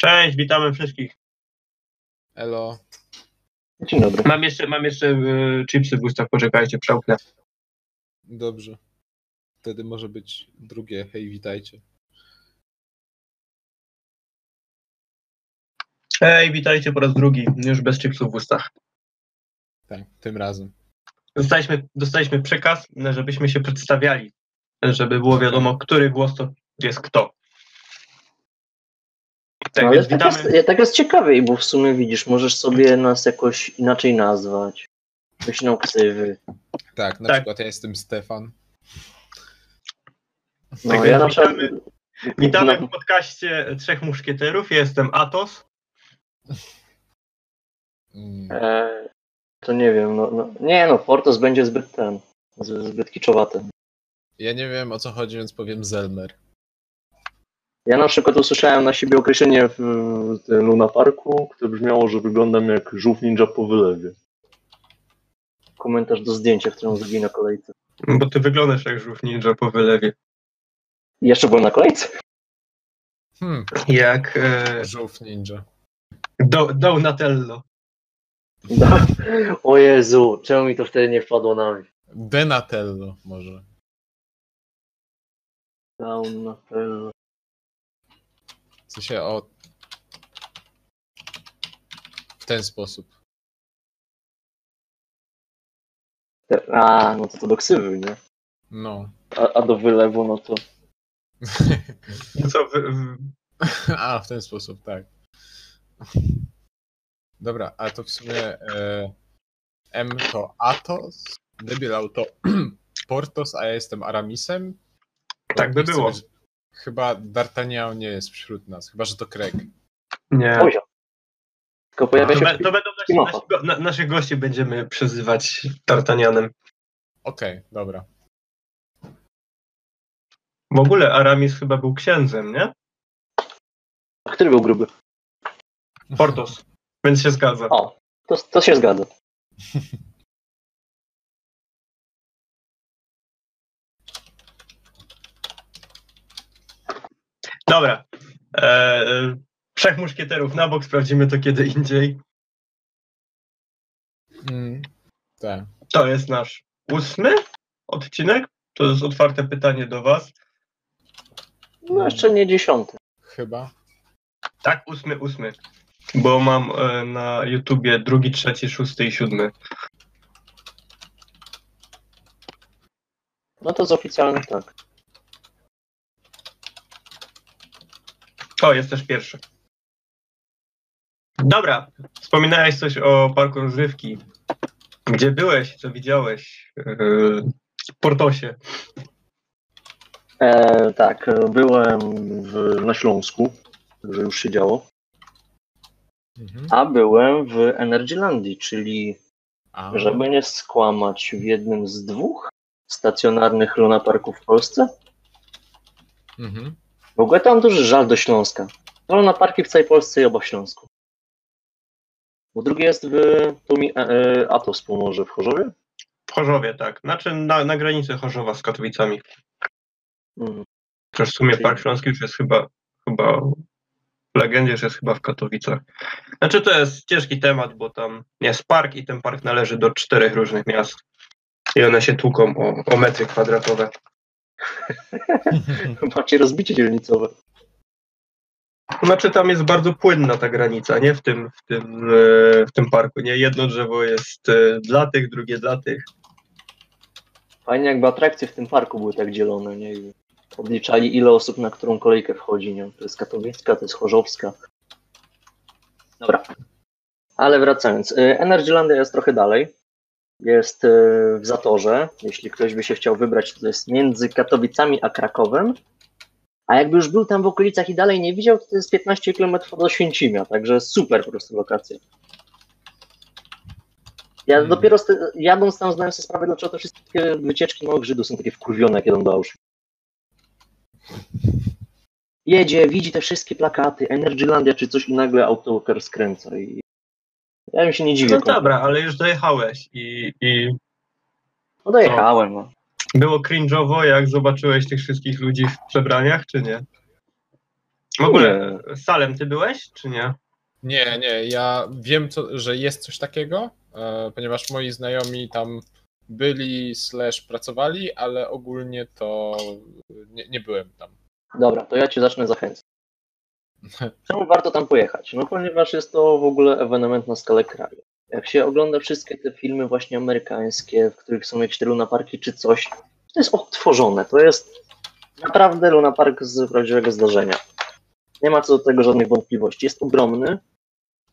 Cześć, witamy wszystkich. Elo. Dzień dobry. Mam jeszcze, mam jeszcze y, chipsy w ustach, poczekajcie, przełknę. Dobrze. Wtedy może być drugie. Hej, witajcie. Hej, witajcie po raz drugi, już bez chipsów w ustach. Tak, tym razem. Dostaliśmy, dostaliśmy przekaz, żebyśmy się przedstawiali, żeby było wiadomo, który głos to jest kto. Tak, Ale więc tak witamy. jest, tak jest ciekawiej, bo w sumie widzisz, możesz sobie nas jakoś inaczej nazwać. Myślą ksywy. Tak, na Tak. przykład ja jestem Stefan. No, Tak ja na przykład... witamy- Witamy no, w podcaście Trzech Muszkieterów, ja jestem Atos. Mm, e, to nie wiem, no, no, nie no, Portos będzie zbyt ten, zbyt kiczowaty. Ja nie wiem o co chodzi, więc powiem Zelmer. Ja na przykład usłyszałem na siebie określenie w, Luna Parku, które brzmiało, że wyglądam jak żółw ninja po wylewie. Komentarz do zdjęcia, którą zrobili na kolejce. Bo ty wyglądasz jak żółw ninja po wylewie. Jeszcze byłem na kolejce? Hmm, Jak e, żółw ninja. do, Donatello. No. O Jezu, czemu mi to wtedy nie wpadło na myśl? Denatello może. Down na pewno. W sensie o... W ten sposób. A, no to to do ksywy, nie? No. A, a do wylewu, no to... Co, wy, w, A, w ten sposób, tak. Dobra, a to w sumie e, M to Atos, Debilał to Portos, a ja jestem Aramisem. Tak by było. Chyba D'Artagnan nie jest wśród nas, chyba że to Craig. nie. Tylko pojawia To, się... be, to będą nasi, nasi, na, naszych gości będziemy przezywać Tartanianem. Okej, dobra. W ogóle Aramis chyba był księdzem, nie? Który był gruby? Portos. Więc się zgadza. O, to, to się zgadza. Dobra. E, e, trzech muszkieterów na bok, sprawdzimy to kiedy indziej. Mm, tak. To jest nasz ósmy odcinek. To jest otwarte pytanie do Was. No jeszcze nie dziesiąty. Chyba. Tak, ósmy, ósmy. Bo mam e, na YouTubie drugi, trzeci, szósty i siódmy. No to z oficjalnych tak. O, jest też pierwszy. Dobra, wspominałeś coś o parku rozrywki. Gdzie byłeś, co widziałeś e, w Portosie? E, tak, byłem w, na Śląsku, że już się działo. Mhm. A byłem w Energylandii, czyli A, żeby nie skłamać, w jednym z dwóch stacjonarnych lunaparków w Polsce. mhm. W ogóle tam duży żal do Śląska. Lunaparki w całej Polsce i oba w Śląsku. Bo drugi jest w tu mi e, e, Atos pomoże w Chorzowie. W Chorzowie, tak. Znaczy na, na granicy Chorzowa z Katowicami. Mhm. Chociaż w sumie Czyli- Park Śląski już jest chyba, chyba w legendzie już jest chyba w Katowicach. Znaczy to jest ciężki temat, bo tam jest park i ten park należy do czterech różnych miast. I one się tłuką o, o metry kwadratowe. Macie rozbicie dzielnicowe. Znaczy tam jest bardzo płynna ta granica, nie? W tym, w tym, e, w tym parku, nie? Jedno drzewo jest e, dla tych, drugie dla tych. Fajnie jakby atrakcje w tym parku były tak dzielone, nie? I odliczali ile osób na którą kolejkę wchodzi, nie? To jest katowicka, to jest chorzowska. Dobra. Ale wracając. y, Energylandia jest trochę dalej. Jest y, w Zatorze. Jeśli ktoś by się chciał wybrać, to jest między Katowicami a Krakowem. A jakby już był tam w okolicach i dalej nie widział, to, to jest 15 km od Oświęcimia, także super po prostu lokacja. Ja Mhm. dopiero te, jadąc tam zdałem sobie sprawę, dlaczego te wszystkie wycieczki małych Żydów są takie wkurwione, jak jadą do Auschwitz. Jedzie, widzi te wszystkie plakaty, Energylandia czy coś i nagle autokar skręca i ja bym się nie dziwię. No dobra, ale już dojechałeś i, i No dojechałem, no. było cringe'owo, jak zobaczyłeś tych wszystkich ludzi w przebraniach, czy nie? W ogóle Salem ty byłeś, czy nie? Nie, nie, ja wiem, co, że jest coś takiego, e, ponieważ moi znajomi tam byli slash pracowali, ale ogólnie to nie, nie byłem tam. Dobra, to ja cię zacznę zachęcać. Czemu warto tam pojechać? No ponieważ jest to w ogóle ewenement na skalę kraju. Jak się ogląda wszystkie te filmy właśnie amerykańskie, w których są jakieś te lunaparki czy coś, to jest odtworzone. To jest naprawdę lunapark z prawdziwego zdarzenia. Nie ma co do tego żadnych wątpliwości. Jest ogromny.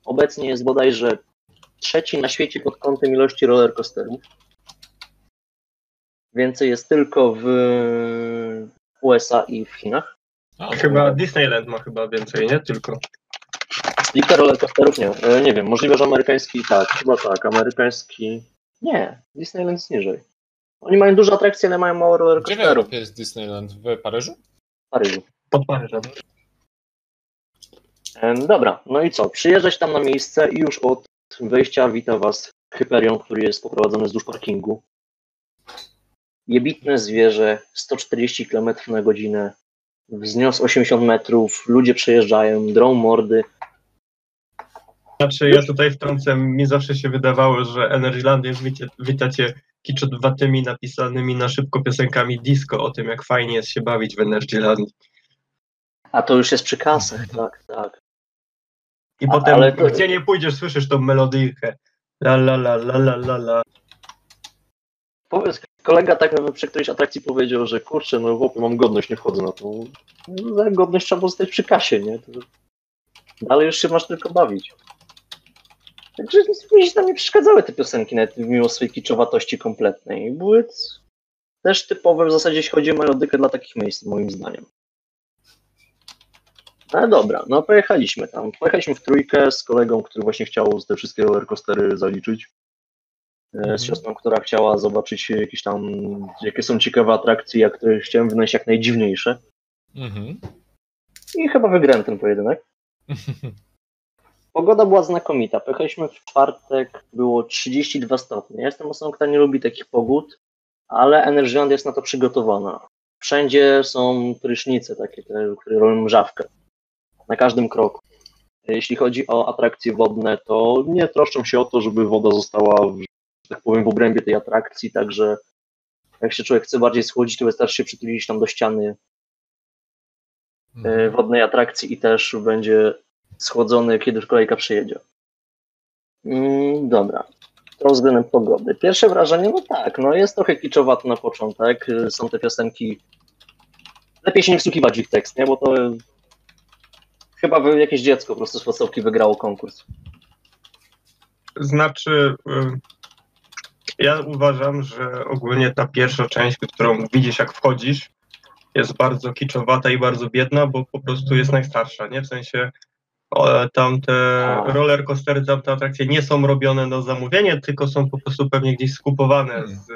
Obecnie jest bodajże trzeci na świecie pod kątem ilości rollercoasterów. Więcej jest tylko w USA i w Chinach. A, Chyba Disneyland ma chyba więcej, nie? Tylko. Stricte rollercoasterów nie. E, Nie wiem, możliwe, że amerykański tak, chyba tak, amerykański. Nie, Disneyland jest niżej. Oni mają dużo atrakcji, ale mają mało Gdzie w rollercoasterów Europie jest Disneyland? W Paryżu? w Paryżu. Pod Paryżem. Em, Dobra, no i co? Przyjeżdżać tam na miejsce i już od wejścia wita was Hyperion, który jest poprowadzony wzdłuż parkingu. Jebitne zwierzę, 140 km na godzinę, wznios 80 metrów, ludzie przejeżdżają, drą mordy. Znaczy, ja tutaj wtrącę, mi zawsze się wydawało, że Energylandia wicie, witacie kiczotwatymi napisanymi na szybko piosenkami disco o tym, jak fajnie jest się bawić w Energylandii. A to już jest przy kasach, tak, tak. I A- potem, ale to- gdzie nie pójdziesz, słyszysz tą melodyjkę. La la la la la la la. Powiedz, kolega tak przy którejś atrakcji powiedział, że kurczę, no chłopie, mam godność, nie wchodzę na to. No, za godność trzeba pozostać przy kasie, nie? To... Dalej już się masz tylko bawić. Także mi się tam nie przeszkadzały te piosenki, nawet mimo swojej kiczowatości kompletnej. Były też typowe w zasadzie, jeśli chodzi o melodykę dla takich miejsc, moim zdaniem. Ale dobra, no pojechaliśmy tam. Pojechaliśmy w trójkę z kolegą, który właśnie chciał te wszystkie rollercoastery zaliczyć. E, Z siostrą, która chciała zobaczyć jakieś tam, jakie są ciekawe atrakcje, jak które chciałem wynaleźć jak najdziwniejsze. Mhm. I chyba wygrałem ten pojedynek. Pogoda była znakomita. Pojechaliśmy w czwartek, było 32 stopnie. Ja jestem osobą, która nie lubi takich pogód, ale Energyland jest na to przygotowana. Wszędzie są prysznice takie, które robią mrzawkę. Na każdym kroku. Jeśli chodzi o atrakcje wodne, to nie troszczą się o to, żeby woda została, w- że tak powiem, w obrębie tej atrakcji, także jak się człowiek chce bardziej schłodzić, to wystarczy się przytulić tam do ściany e, wodnej atrakcji i też będzie schłodzony, kiedy już kolejka przyjedzie. Mm, dobra. To względem pogody. Pierwsze wrażenie, no tak, no jest trochę kiczowato na początek. Y, Są te piosenki. Lepiej się nie wsłuchiwać w ich tekst, nie? Bo to chyba jakieś dziecko po prostu z podstawki wygrało konkurs. Znaczy, ja uważam, że ogólnie ta pierwsza część, którą widzisz jak wchodzisz, jest bardzo kiczowata i bardzo biedna, bo po prostu jest najstarsza, nie? W sensie tamte A. roller coastery, tamte atrakcje nie są robione na zamówienie, tylko są po prostu pewnie gdzieś skupowane z,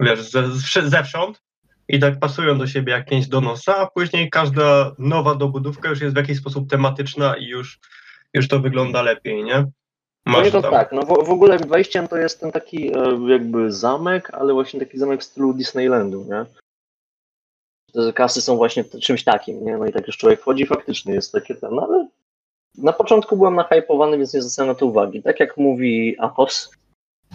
wiesz, ze, z, zewsząd i tak pasują do siebie jak pięć do nosa, a później każda nowa dobudówka już jest w jakiś sposób tematyczna i już, już to wygląda lepiej, nie? No nie to tam- tak, no w, w ogóle wejściem to jest ten taki e, jakby zamek, ale właśnie taki zamek w stylu Disneylandu, nie? Te kasy są właśnie czymś takim, nie? No i tak już człowiek wchodzi, faktycznie jest takie ten, no ale na początku byłem nahypowany, więc nie zwracałem na to uwagi. Tak jak mówi Atos,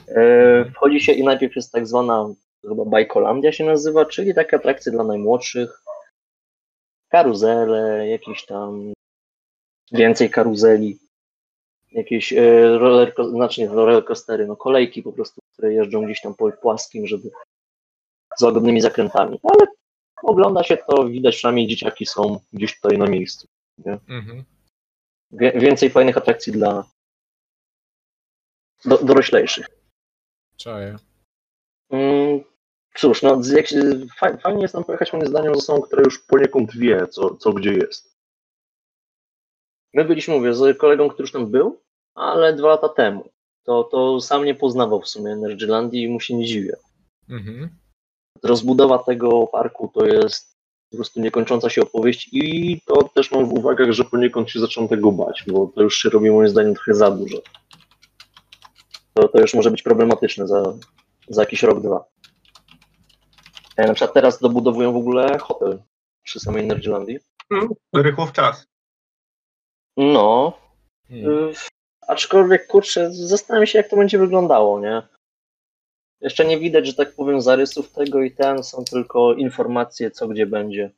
e, wchodzi się i najpierw jest tak zwana chyba Bajkolandia się nazywa, czyli takie atrakcje dla najmłodszych, karuzele, jakieś tam więcej karuzeli jakieś e, roller, znaczy nie roller coastery, no kolejki po prostu, które jeżdżą gdzieś tam po płaskim, żeby z łagodnymi zakrętami. Ale ogląda się to, widać przynajmniej dzieciaki są gdzieś tutaj na miejscu. Mhm. Więcej fajnych atrakcji dla do, doroślejszych. Czaję. Mm, cóż, no jak, fajnie jest tam pojechać moim zdaniem z osobą, która już poniekąd wie, co, co gdzie jest. My byliśmy, mówię, z kolegą, który już tam był, ale dwa lata temu. To, to sam nie poznawał w sumie Energylandii i mu się nie dziwię. Mhm. Rozbudowa tego parku to jest po prostu niekończąca się opowieść i to też mam w uwagach, że poniekąd się zacząłem tego bać, bo to już się robi moim zdaniem trochę za dużo. To, to już może być problematyczne za, za jakiś rok, dwa. E, Na przykład teraz dobudowują w ogóle hotel przy samej Energylandii. Mm, Rychło w czas. No, Hmm. y, aczkolwiek kurczę, zastanawiam się, jak to będzie wyglądało, nie? Jeszcze nie widać, że tak powiem, zarysów tego i ten, są tylko informacje, co gdzie będzie.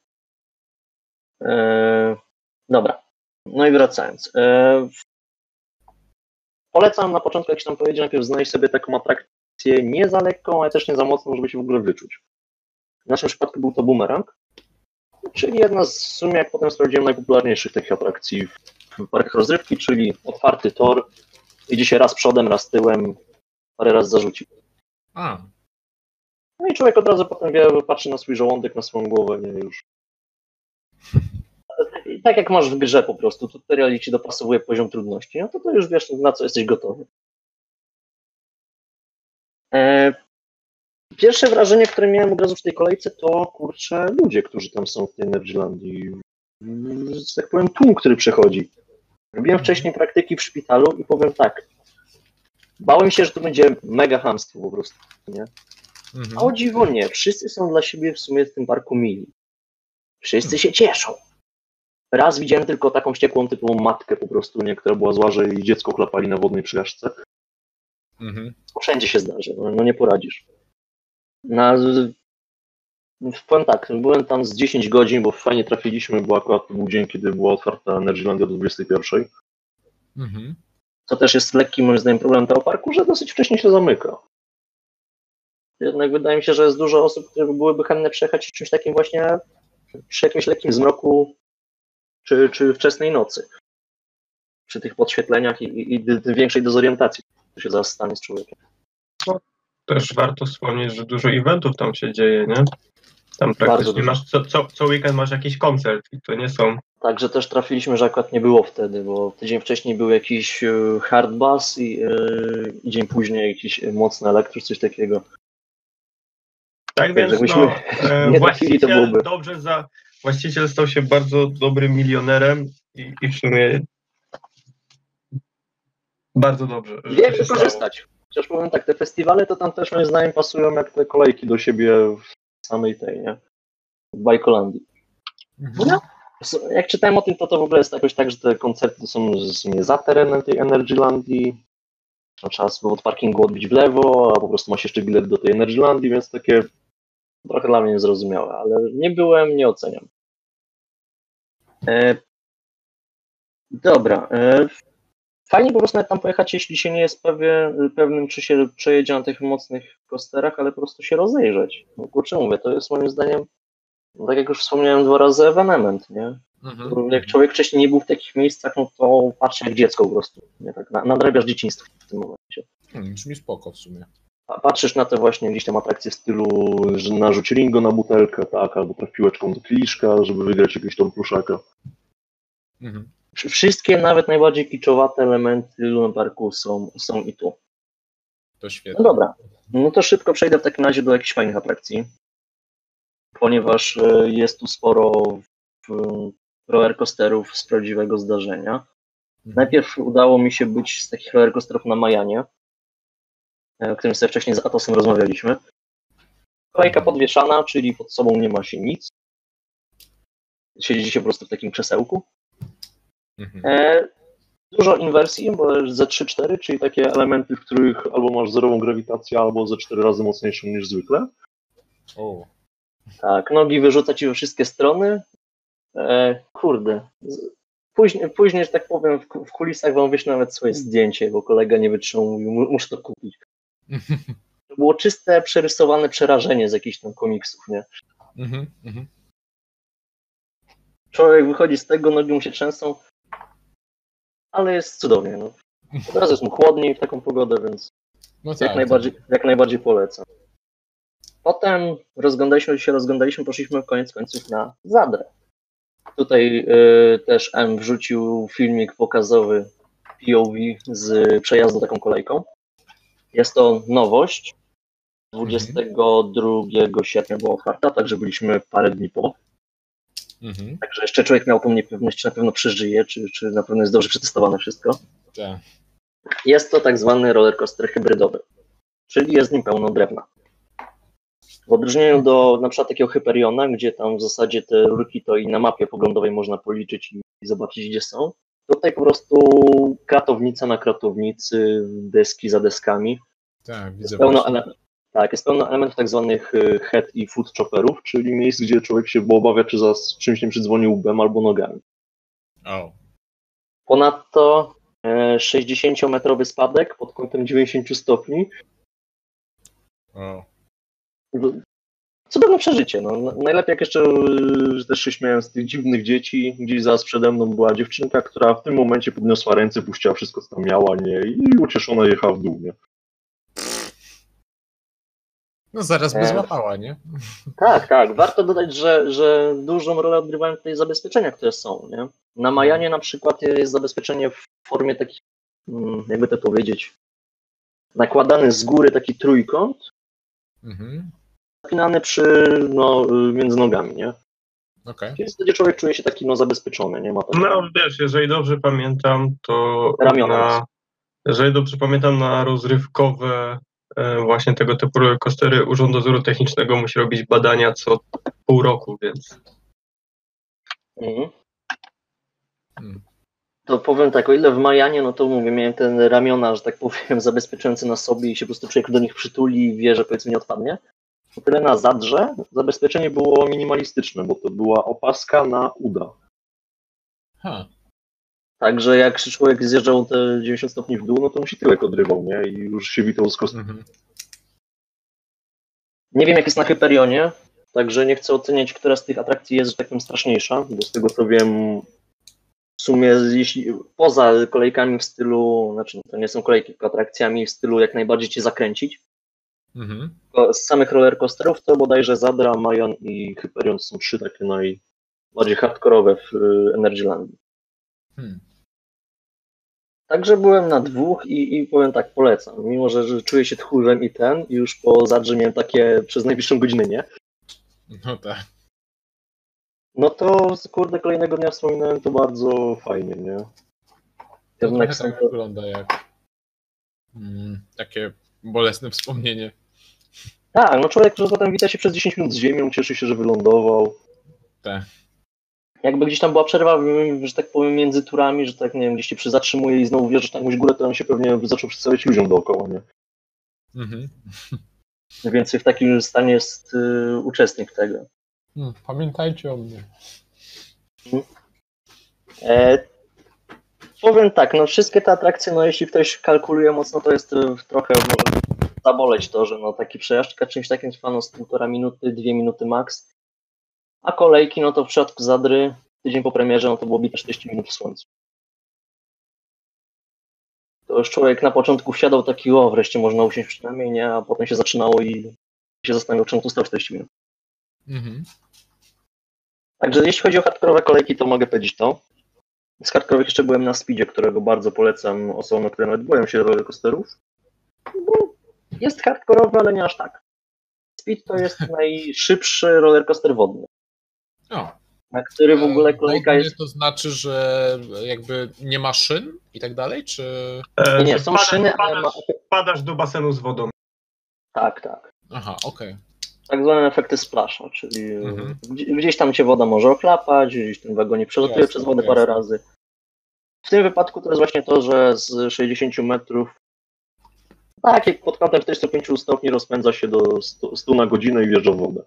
E, dobra, no i wracając. E, polecam na początku, jak się tam powiedział, najpierw znaleźć sobie taką atrakcję nie za lekką, ale też nie za mocną, żeby się w ogóle wyczuć. W naszym przypadku był to bumerang, czyli jedna z, w sumie, jak potem sprawdziłem, najpopularniejszych takich atrakcji w w parkach rozrywki, czyli otwarty tor, idzie się raz przodem, raz tyłem, parę razy zarzucił. A, No i człowiek od razu potem wie, patrzy na swój żołądek, na swoją głowę, nie już. I tak jak masz w grze po prostu, tutorial ci dopasowuje poziom trudności, no to to już wiesz, na co jesteś gotowy. E, Pierwsze wrażenie, które miałem od razu w tej kolejce, to kurczę, ludzie, którzy tam są w tej Energylandii. Mm, Że tak powiem, tłum, który przechodzi. Robiłem wcześniej praktyki w szpitalu i powiem tak. Bałem się, że to będzie mega hamstwo po prostu, nie? mhm. A o dziwo nie, wszyscy są dla siebie w sumie w tym parku mili. Wszyscy się cieszą. Raz widziałem tylko taką wściekłą typową matkę po prostu, nie, która była zła, że jej dziecko chlapali na wodnej przyjażdżce. Mhm. Wszędzie się zdarzy, no, no nie poradzisz. Na, powiem tak, byłem tam z 10 godzin, bo fajnie trafiliśmy, bo akurat to był dzień, kiedy była otwarta Energylandia do 21. Mhm. Co też jest lekkim moim zdaniem problem tego parku, że dosyć wcześnie się zamyka. Jednak wydaje mi się, że jest dużo osób, które byłyby chętne przejechać czymś takim właśnie przy jakimś lekkim zmroku czy, czy wczesnej nocy. Przy tych podświetleniach i, i, i większej dezorientacji, co się zaraz stanie z człowiekiem. Też warto wspomnieć, że dużo eventów tam się dzieje, nie? Tam praktycznie masz co, co, co weekend masz jakiś koncert i to nie są. Także też trafiliśmy, że akurat nie było wtedy, bo tydzień wcześniej był jakiś e, hard bass i, e, i dzień później jakiś e, mocny elektro, coś takiego. Tak więc jakbyśmy no, e, nie trafili, to właściciel dobrze za. Właściciel stał się bardzo dobrym milionerem i, i w sumie bardzo dobrze. Wie wykorzystać. Chociaż powiem tak, te festiwale to tam też moim zdaniem pasują jak te kolejki do siebie samej tej, nie? W Bajkolandii. Mhm. S- Jak czytałem o tym, to to w ogóle jest jakoś tak, że te koncerty są w sumie za terenem tej Energylandii. No, trzeba sobie od parkingu odbić w lewo, a po prostu masz jeszcze bilet do tej Energylandii, więc takie trochę dla mnie niezrozumiałe, ale nie byłem, nie oceniam. E, dobra. E, fajnie po prostu nawet tam pojechać, jeśli się nie jest pewien, pewnym, czy się przejedzie na tych mocnych kosterach, ale po prostu się rozejrzeć. No kurczę, mówię, to jest moim zdaniem, no, tak jak już wspomniałem dwa razy, ewenement, nie? Mhm. Jak człowiek wcześniej nie był w takich miejscach, no to patrzy jak dziecko po prostu. Nie? Tak na- nadrabiasz dzieciństwo w tym momencie. Hmm, Brzmi spoko w sumie. A patrzysz na te właśnie gdzieś tam atrakcje w stylu, że narzuć ringo na butelkę, tak, albo traf piłeczką do kieliszka, żeby wygrać jakiegoś tam pluszaka. Mhm. Wsz- Wszystkie, nawet najbardziej kiczowate elementy Luna Parku są, są i tu. To No świetnie. dobra, no to szybko przejdę w takim razie do jakichś fajnych atrakcji, ponieważ e, jest tu sporo rollercoasterów z prawdziwego zdarzenia. Mhm. Najpierw udało mi się być z takich rollercoasterów na Majanie, e, o którym sobie wcześniej z Atosem rozmawialiśmy. Kolejka podwieszana, czyli pod sobą nie ma się nic. Siedzi się po prostu w takim krzesełku. Mhm. E, dużo inwersji, bo ze 3-4, czyli takie elementy, w których albo masz zerową grawitację, albo ze 4 razy mocniejszą niż zwykle. O. Tak, nogi wyrzuca ci we wszystkie strony. E, kurde. Później, później, że tak powiem, w, w kulisach wam wyślę nawet swoje zdjęcie, bo kolega nie wytrzymał, mówił, "Mu- muszę to kupić. To było czyste, przerysowane przerażenie z jakichś tam komiksów, nie? Mhm. Mhm. Człowiek wychodzi z tego, nogi mu się trzęsą, ale jest cudownie, no. Teraz jest mu chłodniej w taką pogodę, więc No tak. jak, najbardziej, jak najbardziej polecam. Potem rozglądaliśmy się, rozglądaliśmy, poszliśmy koniec końców na Zadrę. Tutaj y, też M wrzucił filmik pokazowy POV z przejazdu taką kolejką. Jest to nowość. 22 sierpnia była otwarta, także byliśmy parę dni po. Mhm. Także jeszcze człowiek miał tą niepewność, czy na pewno przeżyje, czy, czy na pewno jest dobrze przetestowane wszystko. Tak. Jest to tak zwany rollercoaster hybrydowy, czyli jest nim pełno drewna. W odróżnieniu do na przykład takiego Hyperiona, gdzie tam w zasadzie te rurki to i na mapie poglądowej można policzyć i, i zobaczyć, gdzie są. Tutaj po prostu kratownica na kratownicy, deski za deskami. Tak, widzę pełno, ele- tak, jest pełno elementów tak zwanych y, head i foot chopperów, czyli miejsc, gdzie człowiek się obawia, czy za czymś nie przydzwonił łbem albo nogami. O, Ponadto e, 60-metrowy spadek pod kątem 90 stopni. o. Cudowne przeżycie. No. Na- Najlepiej jak jeszcze y, też się śmiałem z tych dziwnych dzieci. Gdzieś zaraz przede mną była dziewczynka, która w tym momencie podniosła ręce, puściła wszystko, co tam miała, nie? I ucieszona jechała w dół, nie? No zaraz by E. złapała, nie? Tak, tak. Warto dodać, że, że dużą rolę odgrywają tutaj zabezpieczenia, które są. Nie? Na Majanie na przykład jest zabezpieczenie w formie takich, mm, jakby to powiedzieć, nakładany z góry taki trójkąt, Mhm. napinany przy, no, między nogami, nie? Okej. Czyli wtedy człowiek czuje się taki no, zabezpieczony, nie ma tam. No wiesz, jeżeli dobrze pamiętam, to Ramiona na, jeżeli dobrze pamiętam, na rozrywkowe właśnie tego typu coastery Urząd Dozoru Technicznego musi robić badania co pół roku, więc Mhm. Mm. To powiem tak, o ile w Majanie, no to mówię, miałem ten ramiona, że tak powiem, zabezpieczające na sobie i się po prostu człowiek do nich przytuli i wie, że powiedzmy nie odpadnie. O tyle na Zadrze zabezpieczenie było minimalistyczne, bo to była opaska na uda. Ha. Także jak człowiek zjeżdżał te 90 stopni w dół, no to mu się tyłek odrywał, nie? I już się witał z kostką. Mhm. Nie wiem, jak jest na Hyperionie, także nie chcę oceniać, która z tych atrakcji jest, że tak powiem, straszniejsza, bo z tego co wiem, w sumie jeśli poza kolejkami w stylu, znaczy to nie są kolejki, tylko atrakcjami w stylu jak najbardziej cię zakręcić, Mhm. z samych rollercoasterów to bodajże Zadra, Mayan i Hyperion są trzy takie najbardziej hardkorowe w y, Energylandii. Hmm. Także byłem na dwóch i, i powiem tak, polecam. Mimo, że, że czuję się tchórzem i ten, i już po Zadrze miałem takie przez najbliższą godzinę, nie? No tak. No to kurde, kolejnego dnia wspominałem to bardzo fajnie, nie? To Jednak trochę są tak wygląda jak mm, takie bolesne wspomnienie. Tak, no człowiek, że potem wita się przez 10 minut z ziemią, cieszy się, że wylądował. Tak. Jakby gdzieś tam była przerwa, że tak powiem, między turami, że tak, nie wiem, gdzieś się przy zatrzymuje i znowu wjeżdżasz na jakąś górę, to on się pewnie zaczął przedstawiać ludziom dookoła, nie? Mhm. Więc w takim stanie jest y, uczestnik tego. Hmm, Pamiętajcie o mnie. E, powiem tak, no wszystkie te atrakcje, no jeśli ktoś kalkuluje mocno, to jest y, trochę może zaboleć to, że no taki przejażdżka czymś takim trwa no z półtora minuty, dwie minuty max. A kolejki, no to w przypadku Zadry, tydzień po premierze, no to byłoby też 40 minut w słońcu. To już człowiek na początku wsiadał taki, o wreszcie można usiąść przynajmniej, nie? A potem się zaczynało i się zastanawiał, czemu tu stał 40 minut. Mhm. Także jeśli chodzi o hardkorowe kolejki, to mogę powiedzieć to. Z hardkorowych jeszcze byłem na Speedzie, którego bardzo polecam osobom, które nawet boją się rollercoasterów. Bo Jest hardkorowy, ale nie aż tak. Speed to jest najszybszy rollercoaster wodny, O. na który w ogóle kolejka Wodny jest... To znaczy, że jakby nie ma szyn i tak dalej, czy... e, Nie, są wpadasz- szyny, ale ma... wpadasz do basenu z wodą. Tak, tak. Aha, okej. Tak zwane efekty splasha, czyli Mhm. gdzie- gdzieś tam cię woda może ochlapać, gdzieś ten wagonie przelotuje Jasne, przez wodę parę jasne. razy. W tym wypadku to jest właśnie to, że z 60 metrów tak, jak pod kątem 45 stopni rozpędza się do 100, 100 na godzinę i wjeżdża w wodę.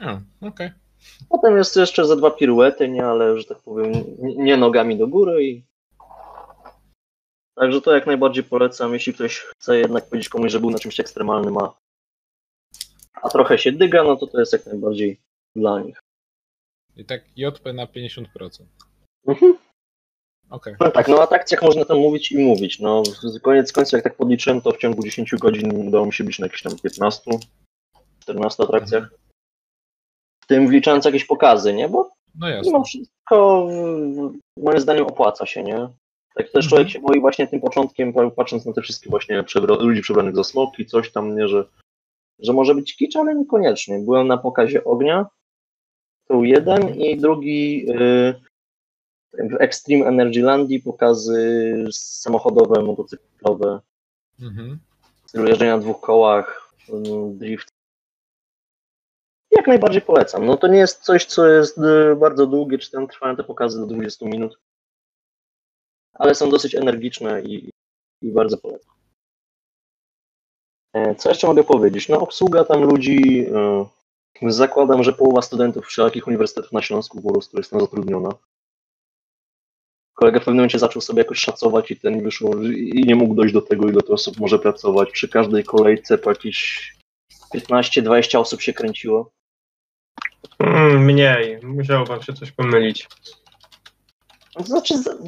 A, okej. Potem jest jeszcze ze dwa piruety, nie, ale że tak powiem, nie, nogami do góry i Także to jak najbardziej polecam, jeśli ktoś chce jednak powiedzieć komuś, że był na czymś ekstremalnym, a, a trochę się dyga, no to to jest jak najbardziej dla nich. I tak JP na 50%. Mhm. Okej. No tak, no o atrakcjach można tam mówić i mówić. No, koniec końców, jak tak podliczyłem, to w ciągu 10 godzin udało mi się być na jakichś tam 15, 14 atrakcjach. W tym wliczając jakieś pokazy, nie? Bo No mimo wszystko moim zdaniem opłaca się, nie? Tak też Mhm. człowiek się boi właśnie tym początkiem, patrząc na te wszystkie właśnie ludzi przebranych za smoki, coś tam, nie, że, że może być kicz, ale niekoniecznie. Byłem na pokazie ognia, to był jeden i drugi y, w Extreme Energylandii pokazy samochodowe, motocyklowe, Mhm. jeżdżenia na dwóch kołach, y, drift. Jak najbardziej polecam. No to nie jest coś, co jest y, bardzo długie, czy tam trwają te pokazy do 20 minut. Ale są dosyć energiczne i, i bardzo polecam. E, Co jeszcze mogę powiedzieć? No obsługa tam ludzi, e, zakładam, że połowa studentów wszelakich uniwersytetów na Śląsku po prostu jest tam zatrudniona. Kolega w pewnym momencie zaczął sobie jakoś szacować i ten wyszło i nie mógł dojść do tego, ile to osób może pracować. Przy każdej kolejce po jakieś 15-20 osób się kręciło. Mm, mniej. Musiało wam się coś pomylić. To znaczy, z-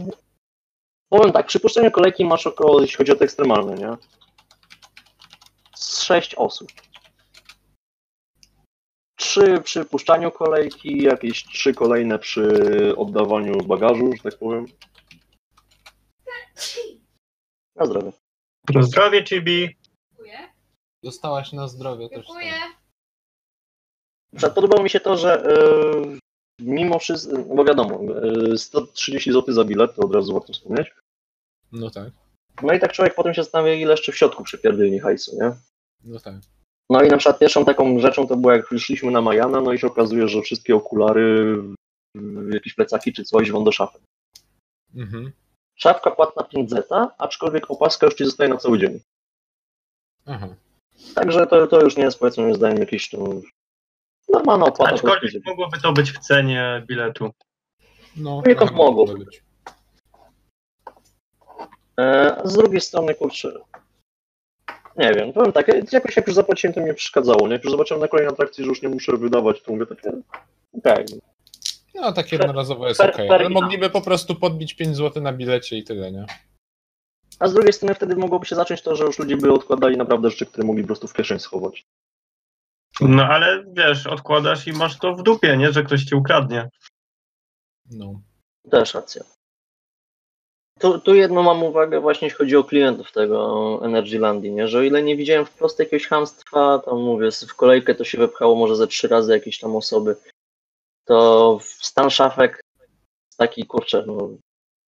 powiem tak, przy puszczeniu kolejki masz około, jeśli chodzi o te ekstremalne, nie? Z 6 osób. Trzy przy puszczaniu kolejki, jakieś trzy kolejne przy oddawaniu bagażu, że tak powiem. Na zdrowie. Na zdrowie, Chibi. Dziękuję. Dostałaś na zdrowie też. Dziękuję. Przykład Podobało mi się to, że e, mimo wszystko, bo wiadomo, e, 130 zł za bilet, to od razu warto wspomnieć. No tak, No i tak człowiek potem się zastanawia, ile jeszcze w środku przypierdolni hajsu, nie? no tak. No i na przykład pierwszą taką rzeczą to było jak szliśmy na Majana, no i się okazuje, że wszystkie okulary, jakieś plecaki czy coś wą do szafy. Mhm. Szafka płatna 5 zeta, aczkolwiek opaska już ci zostaje na cały dzień. Aha. Także to, to już nie jest powiedzmy moim zdaniem jakieś tam normalna opłata. Aczkolwiek prostu. mogłoby to być w cenie biletu. No, Nie, to tak mogło. być. E, a z drugiej strony, kurczę, nie wiem, powiem tak, jakoś jak już zapłaciłem, to mi nie przeszkadzało, nie? Jak już zobaczyłem na kolejnej atrakcji, że już nie muszę wydawać, to mówię takie, okej, No, tak jednorazowo jest okej, fair ale mogliby po prostu podbić 5 zł na bilecie i tyle, nie? A z drugiej strony wtedy mogłoby się zacząć to, że już ludzie by odkładali naprawdę rzeczy, które mogli po prostu w kieszeń schować. No ale wiesz, odkładasz i masz to w dupie, nie? Że ktoś ci ukradnie. No. Też racja. Tu, tu jedną mam uwagę właśnie, jeśli chodzi o klientów tego Energylandii, nie? że o ile nie widziałem wprost jakiegoś hamstwa, tam mówię, w kolejkę to się wepchało może ze trzy razy jakieś tam osoby, to w stan szafek taki, kurczę, no,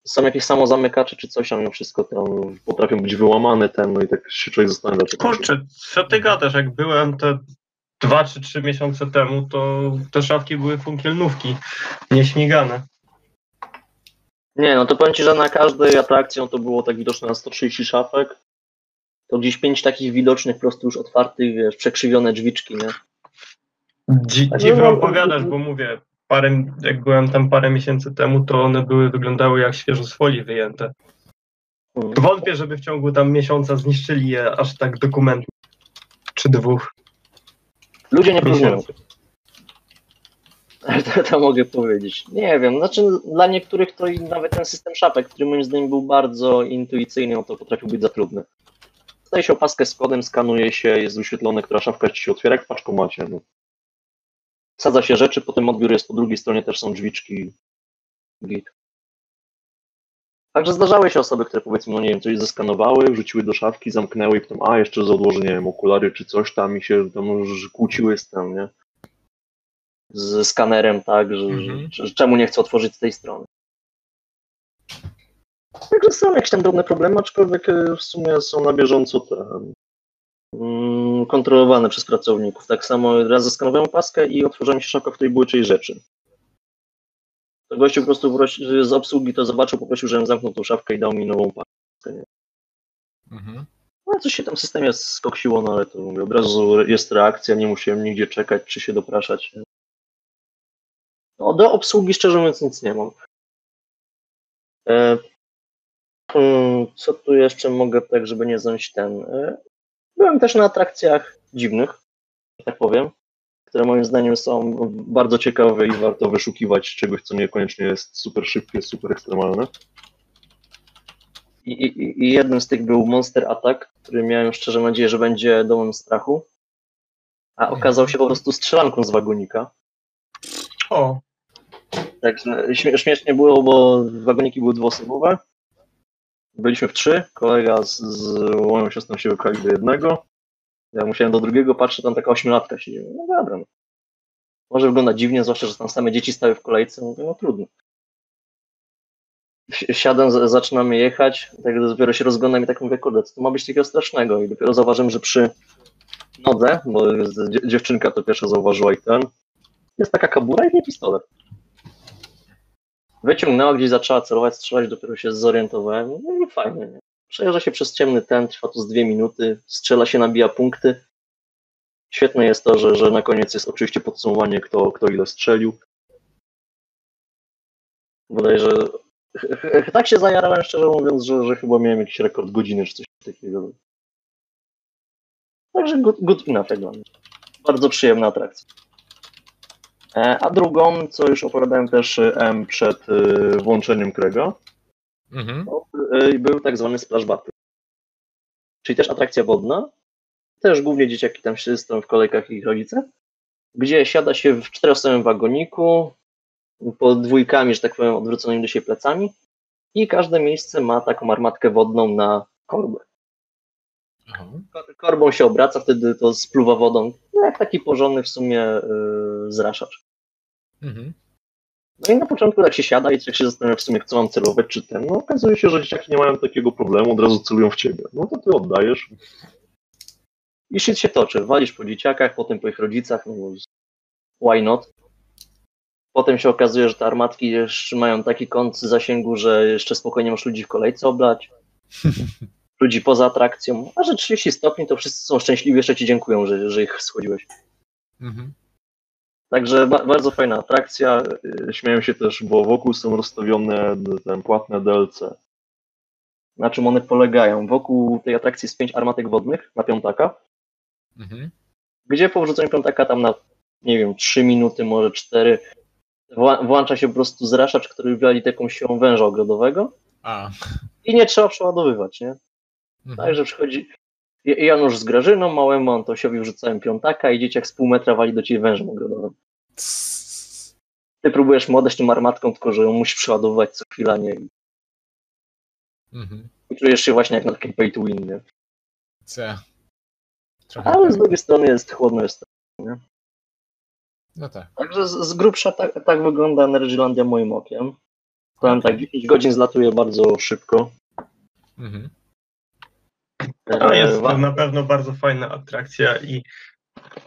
są jakieś samozamykacze czy coś, a wszystko tam potrafią być wyłamane ten, no i tak się człowiek zastanawia. Kurczę, co ty gadasz, jak byłem, to Dwa, czy trzy miesiące temu, to te szafki były funkielnówki, nieśmigane. Nie, no to powiem Ci, że na każdej atrakcji no to było tak widoczne na 130 szafek. To gdzieś pięć takich widocznych, po prostu już otwartych, wiesz, przekrzywione drzwiczki, nie? Dzi tak, dziwnie no, no, no, opowiadasz, bo mówię, parę, jak byłem tam parę miesięcy temu, to one były, wyglądały jak świeżo z folii wyjęte. Hmm. Wątpię, żeby w ciągu tam miesiąca zniszczyli je aż tak dokument czy dwóch. Ludzie nie miesięcy. To, to mogę powiedzieć. Nie wiem, znaczy dla niektórych to i nawet ten system szapek, który moim zdaniem był bardzo intuicyjny, no to potrafił być za trudny. Staje się opaskę z kodem, skanuje się, jest wyświetlone, która szafka ci się otwiera jak w paczkomacie. No. Wsadza się rzeczy, potem odbiór jest po drugiej stronie, też są drzwiczki. Git. Także zdarzały się osoby, które powiedzmy, no nie wiem, coś zeskanowały, wrzuciły do szafki, zamknęły i potem, a jeszcze z odłożę, nie wiem, okulary czy coś tam i się tam kłóciły z tym, nie? Z skanerem, tak, że, Mhm. że, że czemu nie chcę otworzyć z tej strony. Także są jakieś tam drobne problemy, aczkolwiek e, w sumie są na bieżąco te kontrolowane przez pracowników. Tak samo raz zeskanowałem paskę i otworzyła mi się szafka, w której były czyjeś rzeczy. To gościu po prostu prosi, z obsługi to zobaczył, poprosił, żebym zamknął tą szafkę i dał mi nową paskę. Mhm. No coś się tam w systemie skoksiło, no ale to mówię, od razu jest reakcja, nie musiałem nigdzie czekać, czy się dopraszać. No, do obsługi szczerze mówiąc nic nie mam. E, mm, co tu jeszcze mogę tak, żeby nie zająć ten. E, byłem też na atrakcjach dziwnych, tak powiem, które moim zdaniem są bardzo ciekawe i warto wyszukiwać czegoś, co niekoniecznie jest super szybkie, super ekstremalne. I, i, I jednym z tych był Monster Attack, który miałem szczerze nadzieję, że będzie domem strachu, a okazał się po prostu strzelanką z wagonika. O, Także śmie- śmiesznie było, bo wagoniki były dwuosobowe. Byliśmy w trzy, kolega z, z moją siostrą się wypchali do jednego. Ja musiałem do drugiego, patrzę, tam taka ośmiolatka siedzi. No dobra, no. Może wygląda dziwnie, zwłaszcza, że tam same dzieci stały w kolejce. Mówię, no trudno. Si- Siadam, z- zaczynamy jechać, tak dopiero się rozglądam i tak mówię, kurde, co to ma być takiego strasznego? I dopiero zauważyłem, że przy nodze, bo dziewczynka to pierwsza zauważyła i ten. Jest taka kabura i nie pistolet. Wyciągnęła, gdzieś zaczęła celować, strzelać, dopiero się zorientowałem. No i fajnie, nie? Przejeżdża się przez ciemny ten, trwa to z dwie minuty, strzela się, nabija punkty. Świetne jest to, że, że na koniec jest oczywiście podsumowanie, kto, kto ile strzelił. Bodajże tak się zajarałem, szczerze mówiąc, że, że chyba miałem jakiś rekord godziny czy coś takiego. Także good, good enough. Bardzo przyjemna atrakcja. E, A drugą, co już opowiadałem też M przed y, włączeniem Krega, Mhm. to, y, był tak zwany splash battle. Czyli też atrakcja wodna. Też głównie dzieciaki tam się stoją w kolejkach i ich rodzice. Gdzie siada się w czteroosobowym wagoniku, pod dwójkami, że tak powiem, odwróconymi do siebie plecami. I każde miejsce ma taką armatkę wodną na korbę. Aha. Kor- Korbą się obraca, wtedy to spluwa wodą. No, jak taki porządny w sumie yy, zraszacz. Mhm. No i na początku tak się siada i tak się zastanawia w sumie, co mam celować, czy ten. No okazuje się, że dzieciaki nie mają takiego problemu, od razu celują w ciebie. No to ty oddajesz. I shit się toczy. Walisz po dzieciakach, potem po ich rodzicach, no why not? Potem się okazuje, że te armatki jeszcze mają taki kąt zasięgu, że jeszcze spokojnie masz ludzi w kolejce oblać. Ludzi poza atrakcją. A że 30 stopni, to wszyscy są szczęśliwi, jeszcze ci dziękują, że, że ich schodziłeś. Mhm. Także ba bardzo fajna atrakcja. Y, Śmieją się też, bo wokół są rozstawione ten płatne DLC. Na czym one polegają? Wokół tej atrakcji jest pięć armatek wodnych na piątaka, Mhm. gdzie po wrzuceniu piątaka tam na, nie wiem, 3 minuty, może 4, wła- włącza się po prostu zraszacz, który wali taką siłą węża ogrodowego A. i nie trzeba przeładowywać, nie? Mhm. Także przychodzi Janusz z Grażyną, małemu Antosiowi wrzucałem piątaka i dzieciak z pół metra wali do ciebie wężem ogrodowym. Ty próbujesz mu odejść tym armatką, tylko że ją musisz przeładowywać co chwila, nie? Mhm. I czujesz się właśnie jak na takim pay to win, nie? Co? Trochę Ale z tak. drugiej strony jest chłodno, jest No tak. Także z, z grubsza tak, tak wygląda Energylandia moim okiem. Powiem tak, 10 godzin zlatuje bardzo szybko. Mhm. To jest Wa- na pewno bardzo fajna atrakcja i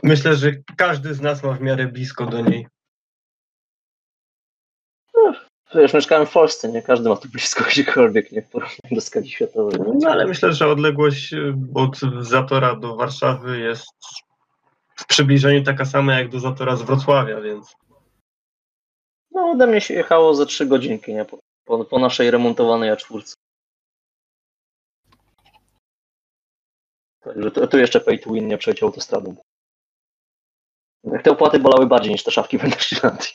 myślę, że każdy z nas ma w miarę blisko do niej. Wiesz, mieszkałem w Polsce, nie każdy ma tu blisko gdziekolwiek, nie w porównaniu do skali światowej. No, ale myślę, że odległość y, od Zatora do Warszawy jest w przybliżeniu taka sama jak do Zatora z Wrocławia, więc No ode mnie się jechało ze 3 godzinki, nie? Po, po, po naszej remontowanej A4. Także tu, tu jeszcze pay to win nie przejdzie autostradą. Jak te opłaty bolały bardziej niż te szafki w Energylandii.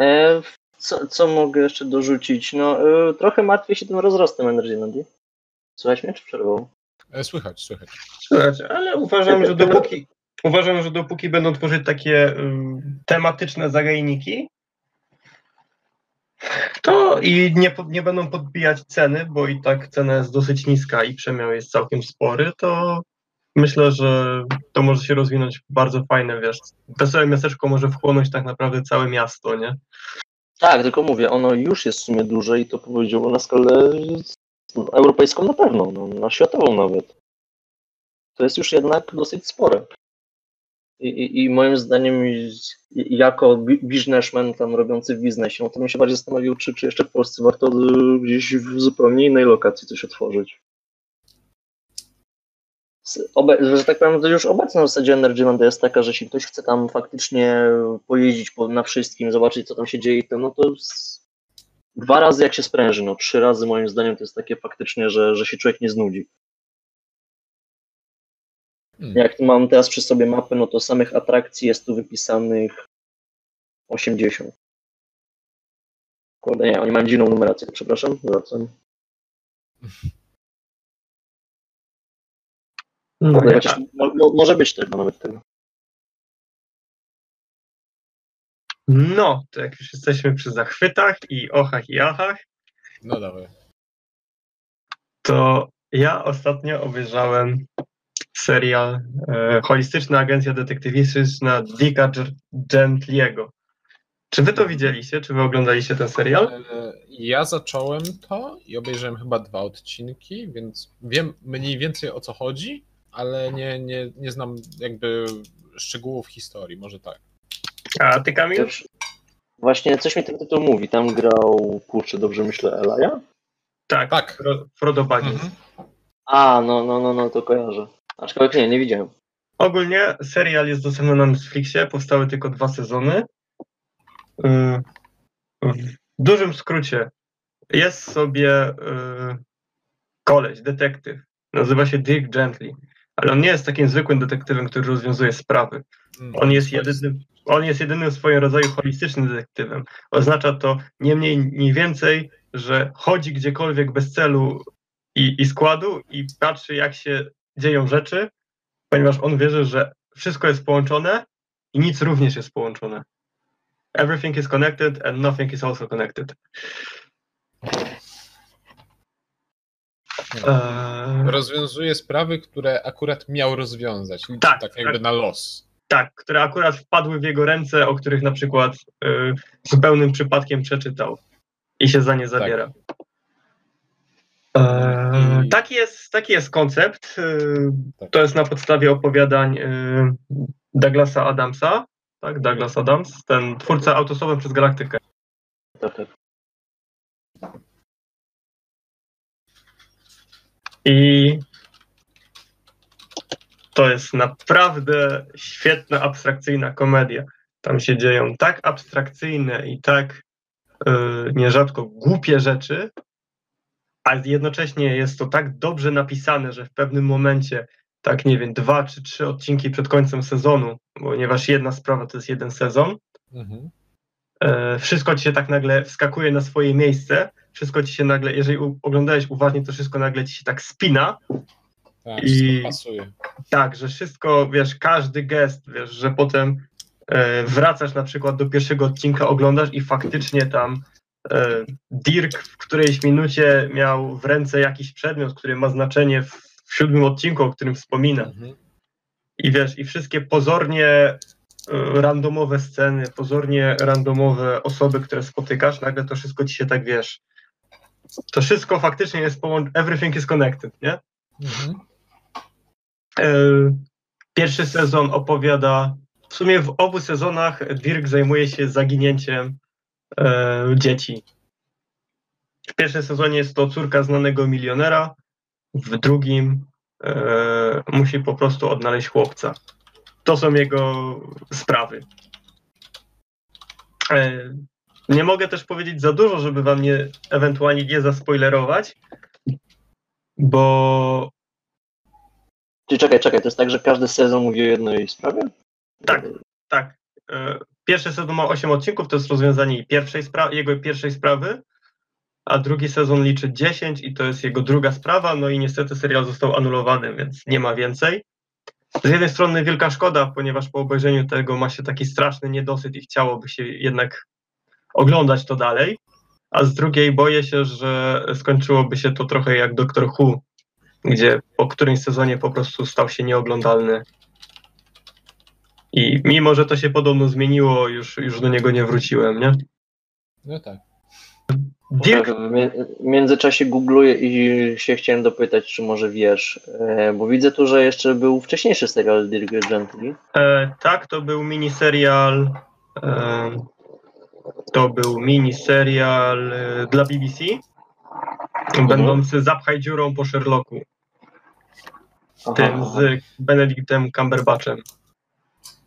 E, co, co mogę jeszcze dorzucić? No, e, trochę martwię się tym rozrostem Energylandii. Słuchaj mnie, czy przerwał? E, Słychać, słychać. Znaczy, ale uważam, że dopóki uważam, że dopóki będą tworzyć takie ym, tematyczne zagajniki, to i nie, nie będą podbijać ceny, bo i tak cena jest dosyć niska i przemiał jest całkiem spory, to myślę, że to może się rozwinąć bardzo fajne, wiesz, wesołe miasteczko może wchłonąć tak naprawdę całe miasto, nie? Tak, tylko mówię, ono już jest w sumie duże i to powiedziałbym na skalę europejską na pewno, no, na światową nawet. To jest już jednak dosyć spore. I, i, i moim zdaniem jako bi- biznesmen tam robiący w biznesie, no to bym się bardziej zastanowił, czy, czy jeszcze w Polsce warto y, gdzieś w zupełnie innej lokacji coś otworzyć. Obe, że tak powiem, to już obecna w zasadzie Energyland jest taka, że jeśli ktoś chce tam faktycznie pojeździć po, na wszystkim, zobaczyć co tam się dzieje, to no to dwa razy jak się spręży, no trzy razy moim zdaniem to jest takie faktycznie, że, że się człowiek nie znudzi. Hmm. Jak mam teraz przy sobie mapę, no to samych atrakcji jest tu wypisanych 80. Kurde, nie, oni mają dziwną numerację, przepraszam, wracam. No, Kurde, chociaż mo, mo, może być tego, nawet tego. no, to jak już jesteśmy przy zachwytach i ochach i achach, No dawaj. to ja ostatnio obejrzałem serial e, Holistyczna Agencja Detektywistyczna Dicka Gentliego. Czy wy to widzieliście? Czy wy oglądaliście ten serial? E, Ja zacząłem to i obejrzałem chyba dwa odcinki, więc wiem mniej więcej o co chodzi, ale nie, nie, nie znam jakby szczegółów historii, może tak. A ty Kamil? Też, właśnie coś mi ten tytuł mówi. Tam grał, kurczę, dobrze myślę, Elaja? Tak, Tak. Fro- Frodo Baggins. Mhm. A, no, no, no, no, to kojarzę. Aczkolwiek nie, nie widziałem. Ogólnie serial jest dostępny na Netflixie, powstały tylko dwa sezony. Yy, W dużym skrócie, jest sobie yy, koleś, detektyw, nazywa się Dick Gently, ale on nie jest takim zwykłym detektywem, który rozwiązuje sprawy. On jest jedynym, on jest jedynym w swoim rodzaju holistycznym detektywem. Oznacza to nie mniej, nie więcej, że chodzi gdziekolwiek bez celu i, i składu i patrzy, jak się dzieją rzeczy, ponieważ on wierzy, że wszystko jest połączone i nic również jest połączone. Everything is connected and nothing is also connected. Eee, Rozwiązuje sprawy, które akurat miał rozwiązać. Tak, tak jakby tak. na los. tak, które akurat wpadły w jego ręce, o których na przykład y, zupełnym przypadkiem przeczytał i się za nie zabiera. Eee, I- taki, jest, taki jest koncept. y, Tak. To jest na podstawie opowiadań y, Douglasa Adamsa. Tak, Douglas Adams, ten twórca autosowem przez galaktykę. Tak, tak. I to jest naprawdę świetna, abstrakcyjna komedia. Tam się dzieją tak abstrakcyjne i tak y, nierzadko głupie rzeczy, a jednocześnie jest to tak dobrze napisane, że w pewnym momencie, tak nie wiem, dwa czy trzy odcinki przed końcem sezonu, ponieważ jedna sprawa to jest jeden sezon, Mhm. e, wszystko ci się tak nagle wskakuje na swoje miejsce, wszystko ci się nagle, jeżeli u- oglądałeś uważnie, to wszystko nagle ci się tak spina, Tak, I- pasuje. tak, że wszystko, wiesz, każdy gest, wiesz, że potem e, wracasz na przykład do pierwszego odcinka, oglądasz i faktycznie tam Dirk w którejś minucie miał w ręce jakiś przedmiot, który ma znaczenie w, w siódmym odcinku, o którym wspomina. Mhm. I wiesz, i wszystkie pozornie e, randomowe sceny, pozornie randomowe osoby, które spotykasz, nagle to wszystko ci się tak, wiesz, to wszystko faktycznie jest połączone, everything is connected, nie? Mhm. E, Pierwszy sezon opowiada, w sumie w obu sezonach Dirk zajmuje się zaginięciem e, dzieci. W pierwszym sezonie jest to córka znanego milionera, w drugim e, musi po prostu odnaleźć chłopca. To są jego sprawy. E, nie mogę też powiedzieć za dużo, żeby wam nie, ewentualnie nie zaspoilerować, bo Czyli czekaj, czekaj, to jest tak, że każdy sezon mówi o jednej sprawie? Tak. Tak. Pierwszy sezon ma 8 odcinków, to jest rozwiązanie pierwszej jego pierwszej sprawy, a drugi sezon liczy 10 i to jest jego druga sprawa, no i niestety serial został anulowany, więc nie ma więcej. Z jednej strony wielka szkoda, ponieważ po obejrzeniu tego ma się taki straszny niedosyt i chciałoby się jednak oglądać to dalej, a z drugiej boję się, że skończyłoby się to trochę jak Doctor Who, gdzie po którymś sezonie po prostu stał się nieoglądalny i mimo, że to się podobno zmieniło, już, już do niego nie wróciłem, nie? No tak. Dirk, Tak, w międzyczasie googluję i się chciałem dopytać, czy może wiesz, e, bo widzę tu, że jeszcze był wcześniejszy serial Dirk Gently. e, tak, to był miniserial, e, to był miniserial e, dla BBC, będący Zapchaj dziurą po Sherlocku, tym z Benedictem Cumberbatchem.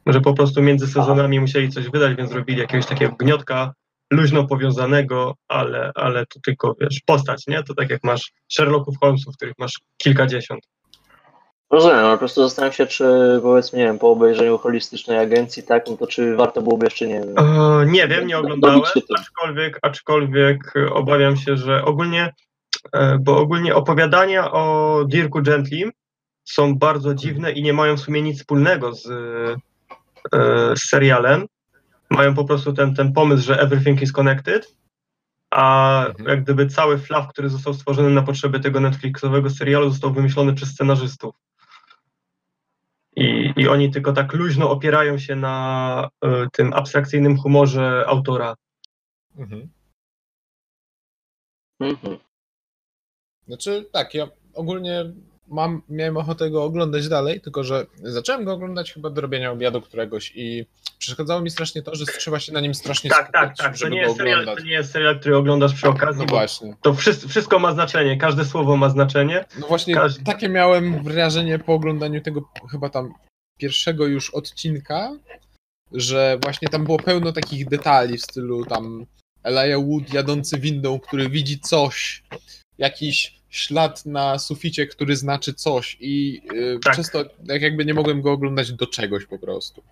Że po prostu między sezonami musieli coś wydać, więc zrobili jakiegoś takiego gniotka, luźno powiązanego, ale, ale to tylko, wiesz, postać, nie? To tak jak masz Sherlocków Holmesów, których masz kilkadziesiąt. Rozumiem, ale po prostu zastanawiam się, czy powiedzmy, nie wiem, po obejrzeniu holistycznej agencji, tak, no to czy warto byłoby jeszcze, nie wiem, E, nie wiem, nie oglądałem, aczkolwiek, aczkolwiek e, obawiam się, że ogólnie, e, bo ogólnie opowiadania o Dirku Gentlim są bardzo dziwne i nie mają w sumie nic wspólnego z, z serialem. Mają po prostu ten, ten pomysł, że everything is connected, a Mhm. jak gdyby cały flaw, który został stworzony na potrzeby tego Netflixowego serialu, został wymyślony przez scenarzystów. I, I oni tylko tak luźno opierają się na y, tym abstrakcyjnym humorze autora. Mhm. Mhm. Znaczy, tak, ja ogólnie mam, miałem ochotę go oglądać dalej, tylko że zacząłem go oglądać chyba do robienia obiadu któregoś i przeszkadzało mi strasznie to, że trzeba się na nim strasznie Tak, tak, skupiać, tak. To żeby nie, go jest serial, oglądać. to nie jest serial, który oglądasz przy okazji, No właśnie. to wszystko, wszystko ma znaczenie, każde słowo ma znaczenie. No właśnie, takie miałem wrażenie po oglądaniu tego chyba tam pierwszego już odcinka, że właśnie tam było pełno takich detali w stylu tam Elijah Wood jadący windą, który widzi coś, jakiś ślad na suficie, który znaczy coś i yy, Tak. przez to tak jakby nie mogłem go oglądać do czegoś po prostu.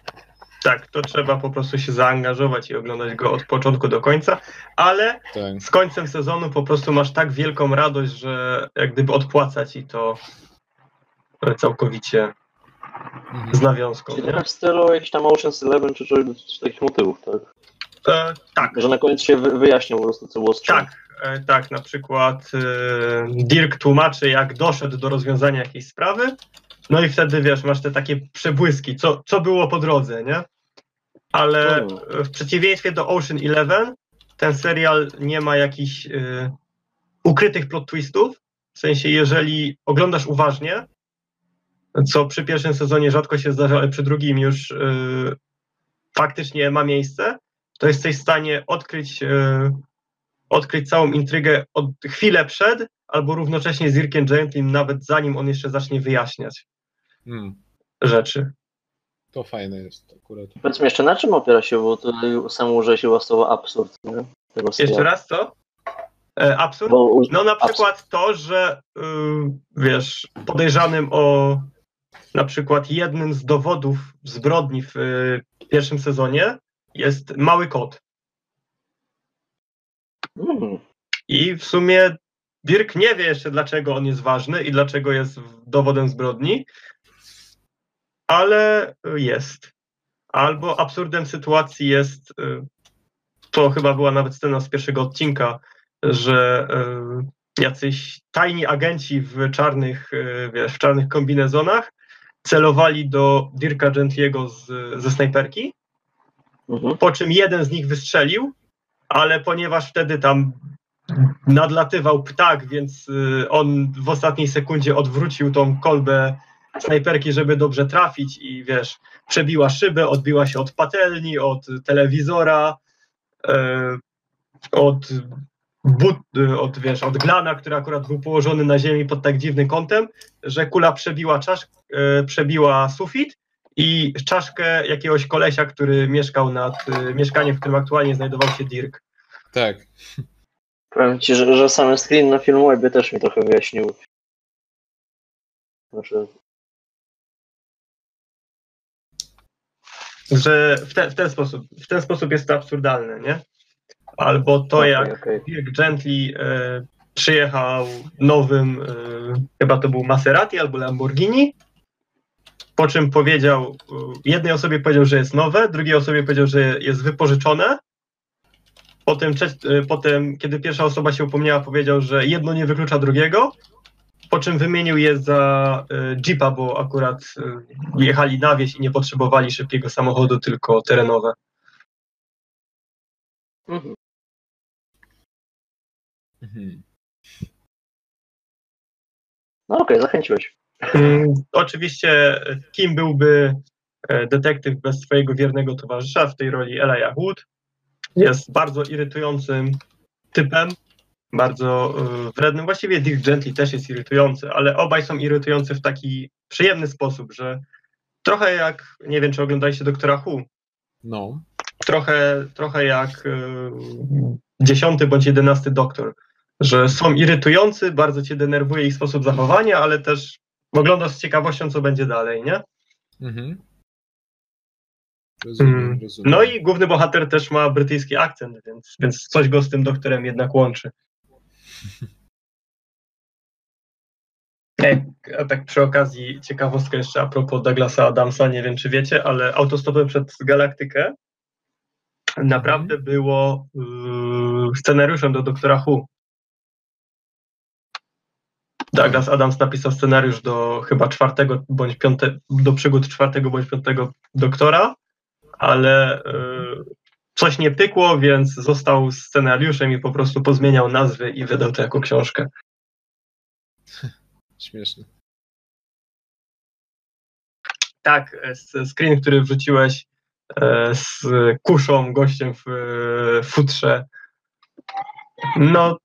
Tak, to trzeba po prostu się zaangażować i oglądać go od początku do końca, ale Tak. z końcem sezonu po prostu masz tak wielką radość, że jak gdyby odpłaca ci to całkowicie Mhm. z nawiązką. Czyli Nie? trochę w stylu jakiś tam Ocean's Eleven czy, czy, czy takich motywów, tak? E, tak, Że na koniec się wy, wyjaśnią po prostu, co było z czym. tak, tak. Na przykład e, Dirk tłumaczy, jak doszedł do rozwiązania jakiejś sprawy, no i wtedy wiesz, masz te takie przebłyski, co, co było po drodze, nie? Ale e, w przeciwieństwie do Ocean Eleven, ten serial nie ma jakichś e, ukrytych plot twistów. W sensie, jeżeli oglądasz uważnie, co przy pierwszym sezonie rzadko się zdarza, ale przy drugim już e, faktycznie ma miejsce, to jesteś w stanie odkryć, e, odkryć całą intrygę od chwilę przed, albo równocześnie z Irkiem Gentlim, nawet zanim on jeszcze zacznie wyjaśniać Mm. rzeczy. To fajne jest akurat. Powiedzmy jeszcze, na czym opiera się, bo to sam użyłeś chyba słowa absurd, nie? Tego Jeszcze raz co? E, absurd? Bo No na Absurd. przykład to, że y, wiesz, podejrzanym o na przykład jednym z dowodów zbrodni w y, pierwszym sezonie jest mały kot. Mm, I w sumie Dirk nie wie jeszcze, dlaczego on jest ważny i dlaczego jest dowodem zbrodni, ale jest. Albo absurdem sytuacji jest, y, to chyba była nawet scena z pierwszego odcinka, że y, jacyś tajni agenci w czarnych, y, wiesz, w czarnych kombinezonach celowali do Dirka Gentliego z, ze snajperki, mhm. po czym jeden z nich wystrzelił, ale ponieważ wtedy tam nadlatywał ptak, więc y, on w ostatniej sekundzie odwrócił tą kolbę snajperki, żeby dobrze trafić i wiesz, przebiła szybę, odbiła się od patelni, od telewizora, e, od but, od, wiesz, od glana, który akurat był położony na ziemi pod tak dziwnym kątem, że kula przebiła, czasz, e, przebiła sufit i czaszkę jakiegoś kolesia, który mieszkał nad e, mieszkaniem, w którym aktualnie znajdował się Dirk. Tak. Powiem ci, że, że sam screen na Filmwebie też mi trochę wyjaśnił. Znaczy, Że w, te, w, ten sposób, w ten sposób jest to absurdalne, nie? Albo to, okej, jak okej. Dirk Gently e, przyjechał nowym, e, chyba to był Maserati albo Lamborghini, po czym powiedział, e, jednej osobie powiedział, że jest nowe, drugiej osobie powiedział, że jest wypożyczone. Potem, e, potem, kiedy pierwsza osoba się upomniała, powiedział, że jedno nie wyklucza drugiego, po czym wymienił je za e, Jeepa, bo akurat e, jechali na wieś i nie potrzebowali szybkiego samochodu, tylko terenowe. Mhm. Mhm. No okej, zachęciłeś. Mm, Oczywiście, kim byłby detektyw bez swojego wiernego towarzysza w tej roli Elijah Wood? Jest bardzo irytującym typem, bardzo e, wrednym. Właściwie Dick Gently też jest irytujący, ale obaj są irytujący w taki przyjemny sposób, że trochę jak, nie wiem czy oglądaliście Doktora Who, No. trochę, trochę jak e, dziesiąty bądź jedenasty doktor, że są irytujący, bardzo cię denerwuje ich sposób zachowania, ale też oglądasz z ciekawością, co będzie dalej, nie? Mhm. Rozumiem, Mm. rozumiem. No i główny bohater też ma brytyjski akcent, więc, więc coś go z tym doktorem jednak łączy. A tak przy okazji ciekawostka jeszcze a propos Douglasa Adamsa, nie wiem czy wiecie, ale autostopem przed Galaktykę naprawdę było yy, scenariuszem do Doktora Who. Douglas Adams napisał scenariusz do chyba czwartego bądź piątego, do przygód czwartego bądź piątego doktora, ale y, coś nie pykło, więc został scenariuszem i po prostu pozmieniał nazwy i wydał to jako książkę. Śmieszne. Tak, e, screen, który wrzuciłeś e, z kuszą, gościem w e, futrze. No,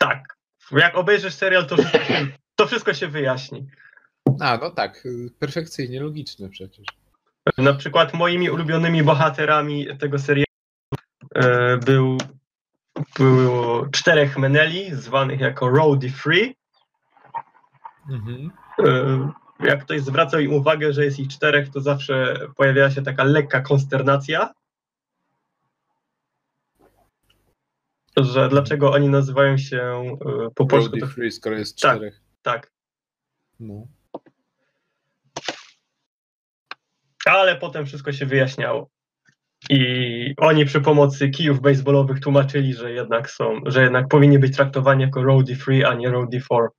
tak. Jak obejrzysz serial, to wszystko się, to wszystko się wyjaśni. A, no tak, perfekcyjnie logiczne przecież. Na przykład moimi ulubionymi bohaterami tego serialu był było czterech Meneli, zwanych jako Roadie Free. Mhm jak ktoś zwracał im uwagę, że jest ich czterech, to zawsze pojawiała się taka lekka konsternacja. Że dlaczego oni nazywają się e, po polsku. To... Free, skoro jest tak, czterech. Tak. No. Ale potem wszystko się wyjaśniało. I oni przy pomocy kijów baseballowych tłumaczyli, że jednak są, że jednak powinni być traktowani jako roadie free, a nie roadie for.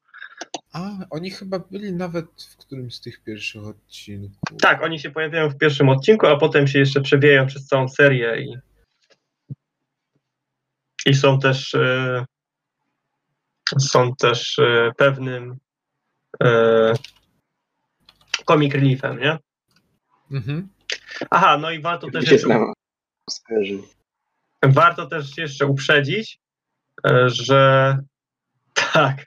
A, oni chyba byli nawet w którymś z tych pierwszych odcinków. Tak, oni się pojawiają w pierwszym odcinku, a potem się jeszcze przebijają przez całą serię i, i są też e, są też e, pewnym e, comic reliefem, nie? Mhm. Aha, no i warto też jeszcze, warto też jeszcze uprzedzić, e, że tak,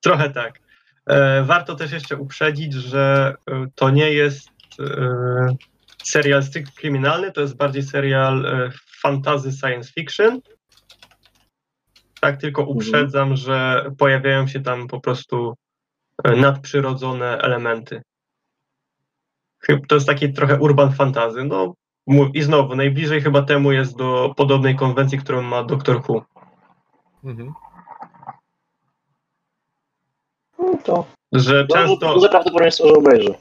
trochę tak, E, warto też jeszcze uprzedzić, że e, to nie jest e, serial stricte kryminalny, to jest bardziej serial fantasy science fiction. Tak, tylko mhm. uprzedzam, mhm. że pojawiają się tam po prostu nadprzyrodzone elementy. To jest taki trochę urban fantazy. No i znowu, najbliżej chyba temu jest do podobnej konwencji, którą ma Doctor Who. Mhm. No to. Że no, często. Duże prawdopodobieństwo, że obejrzę.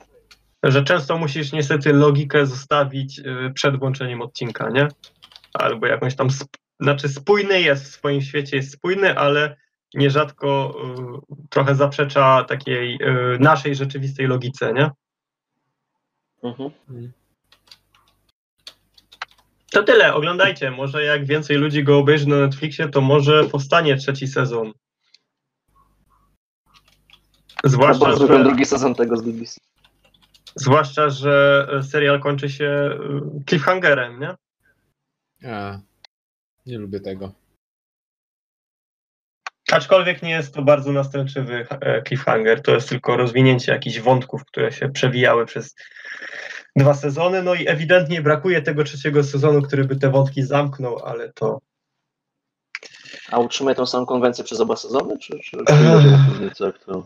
Że często musisz niestety logikę zostawić y, przed włączeniem odcinka, nie? Albo jakąś tam. Sp... Znaczy, spójny jest w swoim świecie, jest spójny, ale nierzadko y, trochę zaprzecza takiej y, naszej rzeczywistej logice, nie? Mhm. To tyle, oglądajcie. Może jak więcej ludzi go obejrzy na Netflixie, to może powstanie trzeci sezon. Zwłaszcza, że... zrobią drugi sezon tego z BBC. Zwłaszcza, że serial kończy się y, cliffhangerem, nie? A, nie lubię tego. Aczkolwiek nie jest to bardzo nastręczywy e, cliffhanger, to jest tylko rozwinięcie jakichś wątków, które się przewijały przez dwa sezony, no i ewidentnie brakuje tego trzeciego sezonu, który by te wątki zamknął, ale to... A utrzymuje tą samą konwencję przez oba sezony, czy, czy, czy którą...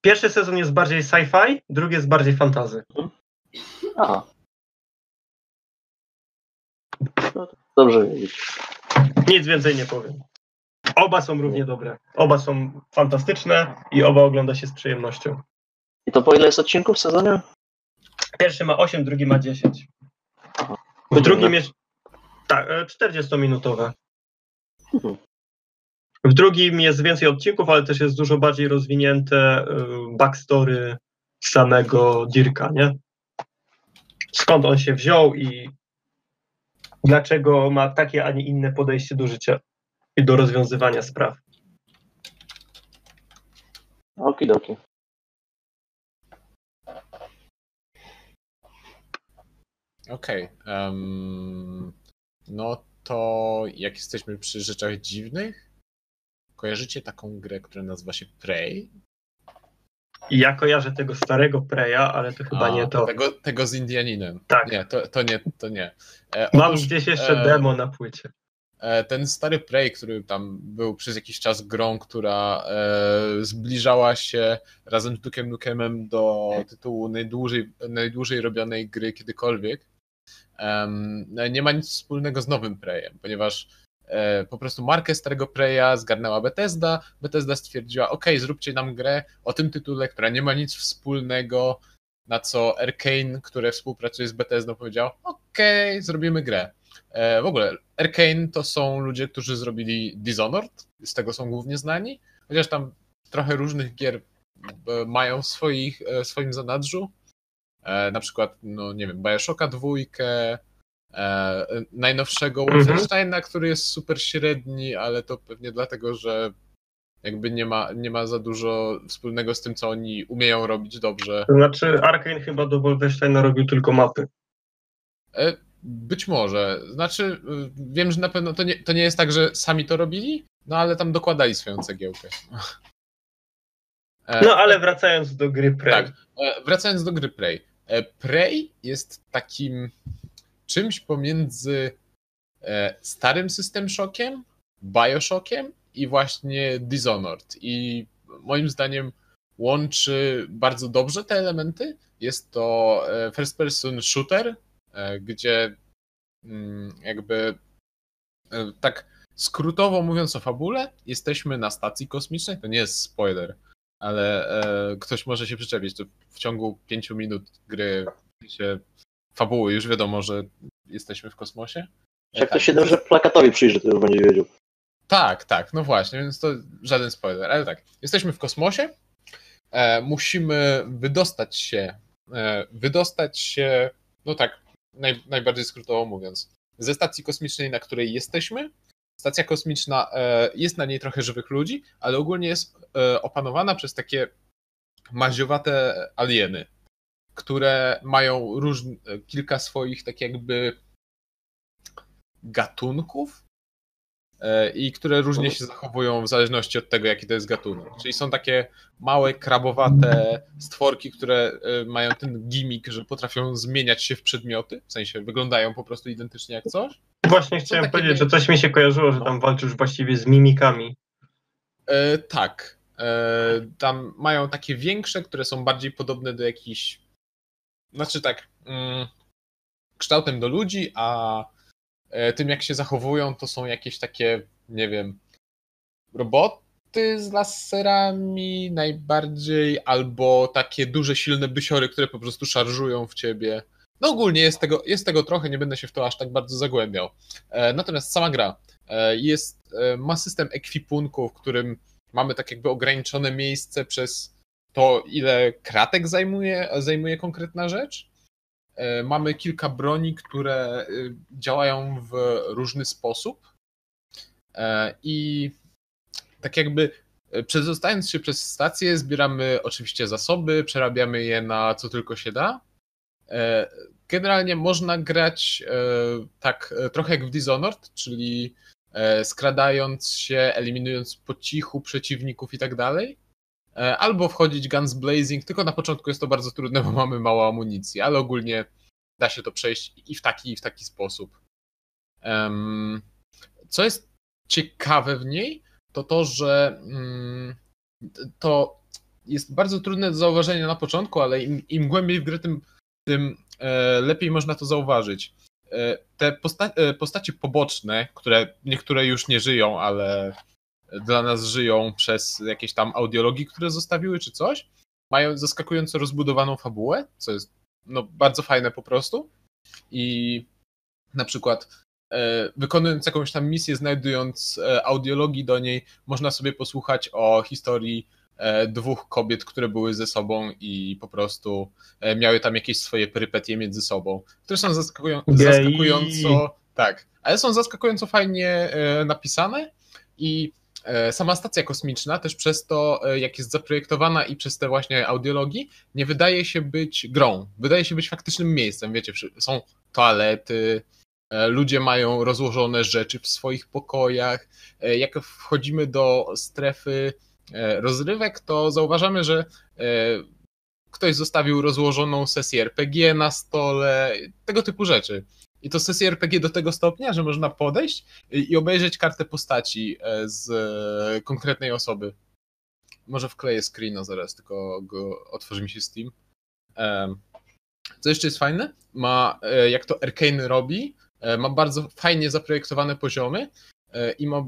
Pierwszy sezon jest bardziej sci-fi, drugi jest bardziej fantazy. Aha. No, dobrze wiedzieć. Nic więcej nie powiem. Oba są równie dobre. Oba są fantastyczne i oba ogląda się z przyjemnością. I to po ile jest odcinków w sezonie? Pierwszy ma 8, drugi ma 10. W drugim jest. Tak, 40-minutowe. E, mhm. W drugim jest więcej odcinków, ale też jest dużo bardziej rozwinięte y, backstory samego Dirka, nie? Skąd on się wziął i dlaczego ma takie, a nie inne podejście do życia i do rozwiązywania spraw. Okidoki. Okej. Okay. Um, no to jak jesteśmy przy rzeczach dziwnych, Kojarzycie taką grę, która nazywa się Prey? Ja kojarzę tego starego Preya, ale to chyba A, nie to. Tego, tego z Indianinem. Tak. Nie, to, to nie, to nie. E, Mam gdzieś jeszcze e, demo na płycie. E, ten stary Prey, który tam był przez jakiś czas grą, która e, zbliżała się razem z Duke'em Nukemem do tytułu najdłużej, najdłużej robionej gry kiedykolwiek, nie ma nic wspólnego z nowym Preyem, ponieważ E, po prostu markę starego Preya zgarnęła Bethesda. Bethesda stwierdziła, ok, zróbcie nam grę o tym tytule, która nie ma nic wspólnego, na co Arkane, które współpracuje z Bethesdą, powiedział, ok, zrobimy grę. E, w ogóle Arkane to są ludzie, którzy zrobili Dishonored, z tego są głównie znani, chociaż tam trochę różnych gier e, mają w swoich, e, swoim zanadrzu. E, na przykład, no nie wiem, Bioshocka dwójkę, e, najnowszego Mhm. Wolfensteina, który jest super średni, ale to pewnie dlatego, że jakby nie ma, nie ma za dużo wspólnego z tym, co oni umieją robić dobrze. To znaczy Arkane chyba do Wolfensteina robił tylko mapy. Być może. Znaczy, y, wiem, że na pewno to nie, to nie jest tak, że sami to robili, no ale tam dokładali swoją cegiełkę. E, No ale wracając do gry Prey. Tak. E, Wracając do gry Prey. E, Prey jest takim czymś pomiędzy starym System Shockiem, Bioshockiem i właśnie Dishonored. I moim zdaniem łączy bardzo dobrze te elementy. Jest to first person shooter, gdzie mm, jakby e, tak skrótowo mówiąc o fabule, jesteśmy na stacji kosmicznej. To nie jest spoiler, ale e, ktoś może się przyczepić. To w ciągu pięciu minut gry się fabuły już wiadomo, że jesteśmy w kosmosie. Jak tak. to się dobrze plakatowi przyjrzy, to już będzie wiedział. Tak, tak, no właśnie, więc to żaden spoiler, ale tak. Jesteśmy w kosmosie. E, musimy wydostać się, e, wydostać się, no tak, naj, najbardziej skrótowo mówiąc, ze stacji kosmicznej, na której jesteśmy. Stacja kosmiczna, e, jest na niej trochę żywych ludzi, ale ogólnie jest e, opanowana przez takie maziowate alieny, które mają róż, kilka swoich tak jakby gatunków, e, i które różnie się zachowują w zależności od tego, jaki to jest gatunek. Czyli są takie małe, krabowate stworki, które e, mają ten gimmick, że potrafią zmieniać się w przedmioty, w sensie wyglądają po prostu identycznie jak coś. Właśnie chciałem powiedzieć, że coś mi się kojarzyło, że No. tam walczysz właściwie z mimikami. E, tak. E, tam mają takie większe, które są bardziej podobne do jakichś. Znaczy tak. Mm, kształtem do ludzi, a e, tym jak się zachowują, to są jakieś takie, nie wiem, roboty z laserami najbardziej, albo takie duże, silne bysiory, które po prostu szarżują w ciebie. No ogólnie jest tego, jest tego trochę, nie będę się w to aż tak bardzo zagłębiał. E, natomiast sama gra e, jest, e, ma system ekwipunku, w którym mamy tak jakby ograniczone miejsce przez to, ile kratek zajmuje, zajmuje konkretna rzecz. E, Mamy kilka broni, które y, działają w różny sposób. E, I tak jakby e, przedostając się przez stację, zbieramy oczywiście zasoby, przerabiamy je na co tylko się da. E, Generalnie można grać e, tak e, trochę jak w Dishonored, czyli e, skradając się, eliminując po cichu przeciwników i tak dalej. E, Albo wchodzić guns blazing, tylko na początku jest to bardzo trudne, bo mamy mało amunicji, ale ogólnie da się to przejść i w taki, i w taki sposób. Co jest ciekawe w niej, to to, że mm, to jest bardzo trudne do zauważenia na początku, ale im, im głębiej w grę, tym, tym e, lepiej można to zauważyć. E, te posta- postacie poboczne, które niektóre już nie żyją, ale dla nas żyją przez jakieś tam audiologii, które zostawiły czy coś, mają zaskakująco rozbudowaną fabułę, co jest no, bardzo fajne po prostu. I na przykład e, wykonując jakąś tam misję, znajdując e, audiologii do niej, można sobie posłuchać o historii e, dwóch kobiet, które były ze sobą i po prostu miały tam jakieś swoje perypetie między sobą, które są zaskakują- zaskakująco tak, ale są zaskakująco fajnie napisane i sama stacja kosmiczna też przez to, e, jak jest zaprojektowana i przez te właśnie audiologii, nie wydaje się być grą. Wydaje się być faktycznym miejscem. Wiecie, są toalety, e, ludzie mają rozłożone rzeczy w swoich pokojach. E, Jak wchodzimy do strefy e, rozrywek, to zauważamy, że e, ktoś zostawił rozłożoną sesję RPG na stole, tego typu rzeczy. I to sesje RPG do tego stopnia, że można podejść i obejrzeć kartę postaci e, z e, konkretnej osoby. Może wkleję screena zaraz, tylko go otworzy mi się Steam. Co jeszcze jest fajne? Ma, e, jak to Arcane robi, ma bardzo fajnie zaprojektowane poziomy i ma